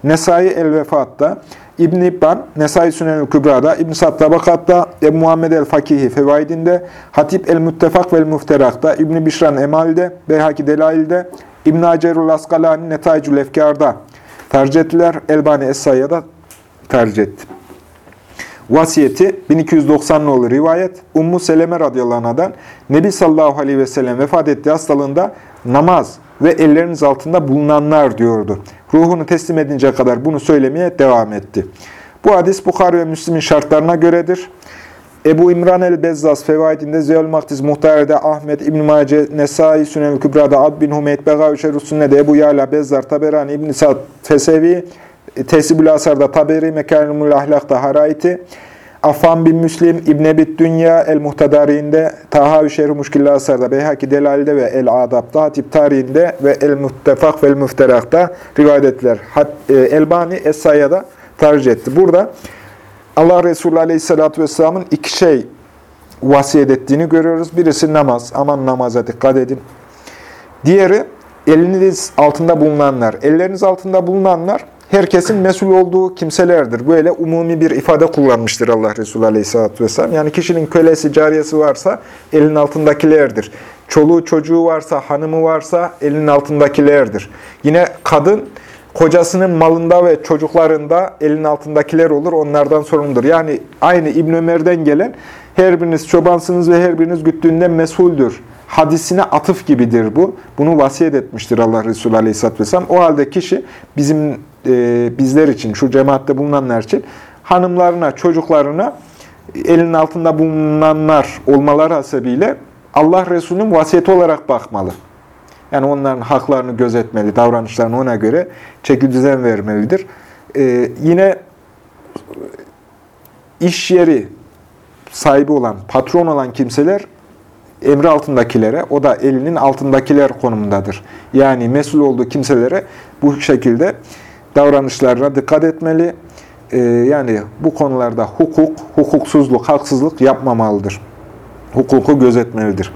S1: Nesai el-Vefat'ta, İbn-i İbban, Nesai Sünen-i Kübra'da, İbn-i Sad Tabakat'ta, Ebu Muhammed el-Fakihi Fevaidinde, Hatip el-Müttefak ve el-Muhterak'ta, İbn-i Bişran Emal'de, Beyhaki Delail'de, İbn-i Hacerul Askalani Netaycül Efkar'da tercih ettiler. Elbani Es-Sayya'da tercih etti. Vasiyeti 1290 nolu rivayet Ummu Seleme radıyallahu anh'dan Nebi sallallahu aleyhi ve sellem vefat ettiği hastalığında namaz ve elleriniz altında bulunanlar diyordu. Ruhunu teslim edince kadar bunu söylemeye devam etti. Bu hadis Bukhari ve Müslim'in şartlarına göredir. Ebu İmran el-Bezzaz Fevaidinde Zeyül Maktiz Muhtare'de Ahmet İbn Mace Nesai Sünen-i Kübra'da Ab bin Hümeyt Begavi Şerif Sünne'de Ebu Yala Bezzar Taberani İbn Sa'd Fesevi Tesibül Asar'da Taberi Mekanimul Ahlak'ta Haraiti Affan bin Müslim İbn Ebit Dünya El-Muhtadari'inde Tahavi Şerh-i Muşkilli Asar'da Beyhaki Delal'de ve El-Adab'da Hatip Tarihinde ve El-Muttefak ve El-Müfterak'ta rivayet ettiler. E, Elbani Es-Sayya'da tercih etti. Burada Allah Resulü Aleyhisselatü Vesselam'ın iki şey vasiyet ettiğini görüyoruz. Birisi namaz. Aman namaza dikkat edin. Diğeri eliniz altında bulunanlar. Elleriniz altında bulunanlar herkesin mesul olduğu kimselerdir. Böyle umumi bir ifade kullanmıştır Allah Resulü Aleyhisselatü Vesselam. Yani kişinin kölesi, cariyesi varsa elin altındakilerdir. Çoluğu, çocuğu varsa, hanımı varsa elin altındakilerdir. Yine kadın kocasının malında ve çocuklarında elin altındakiler olur, onlardan sorumludur. Yani aynı İbn Ömer'den gelen her biriniz çobansınız ve her biriniz güttüğünden mesuldür. Hadisine atıf gibidir bu. Bunu vasiyet etmiştir Allah Resulü Aleyhisselatü Vesselam. O halde kişi bizim e, bizler için, şu cemaatte bulunanlar için hanımlarına, çocuklarına elin altında bulunanlar olmaları hasebiyle Allah Resulü'nün vasiyeti olarak bakmalı. Yani onların haklarını gözetmeli, davranışlarını ona göre çeki düzen vermelidir. Ee, yine iş yeri sahibi olan, patron olan kimseler emri altındakilere, o da elinin altındakiler konumundadır. Yani mesul olduğu kimselere bu şekilde davranışlarına dikkat etmeli. Ee, yani bu konularda hukuk, hukuksuzluk, haksızlık yapmamalıdır. Hukuku gözetmelidir.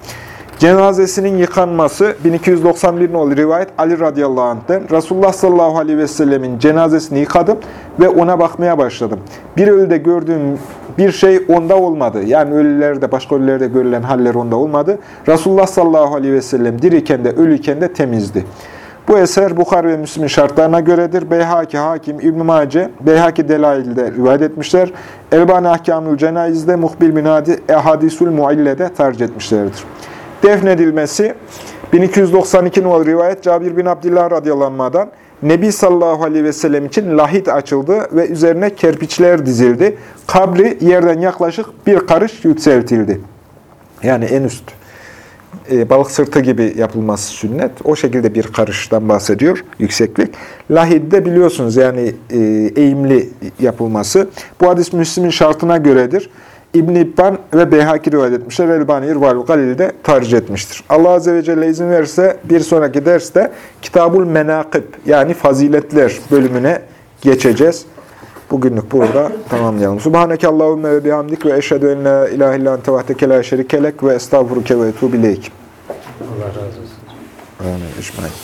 S1: Cenazesinin yıkanması 1291 nolu rivayet Ali radıyallahu anh'ten Resulullah sallallahu aleyhi ve sellemin cenazesini yıkadım ve ona bakmaya başladım. Bir ölüde gördüğüm bir şey onda olmadı. Yani ölülerde, başka ölülerde görülen haller onda olmadı. Resulullah sallallahu aleyhi ve sellem diriyken de ölüyken de temizdi. Bu eser Bukhari ve Müslim'in şartlarına göredir. Beyhaki, Hakim, İbn-i Mace, Beyhaki Delail'de rivayet etmişler. Elbani Ahkamül Cenayiz'de, Muhbil bin Hadi, Ehadisül Muille'de tercih etmişlerdir. Defnedilmesi 1292 numaralı rivayet Cabir bin Abdullah radıyallahu Nebi sallallahu aleyhi ve sellem için lahit açıldı ve üzerine kerpiçler dizildi. Kabri yerden yaklaşık bir karış yükseltildi. Yani en üst e, balık sırtı gibi yapılması sünnet. O şekilde bir karıştan bahsediyor, yükseklik. Lahidde biliyorsunuz yani e, eğimli yapılması. Bu hadis Müslim'in şartına göredir. İbn-i İbban ve Beyhaki rivayet etmişler. Elbani İrval Galil'de tercih etmiştir. Allah Azze ve Celle izin verirse bir sonraki derste Kitabul Menakib yani faziletler bölümüne geçeceğiz. Bugünlük burada tamamlayalım. Subhaneke Allahümme ve bihamdik ve eşhedü en la ilahe illa ente vahdeke la şerikelek ve estağfuruke ve etubu ileyk.
S2: Allah razı olsun.
S1: Amin.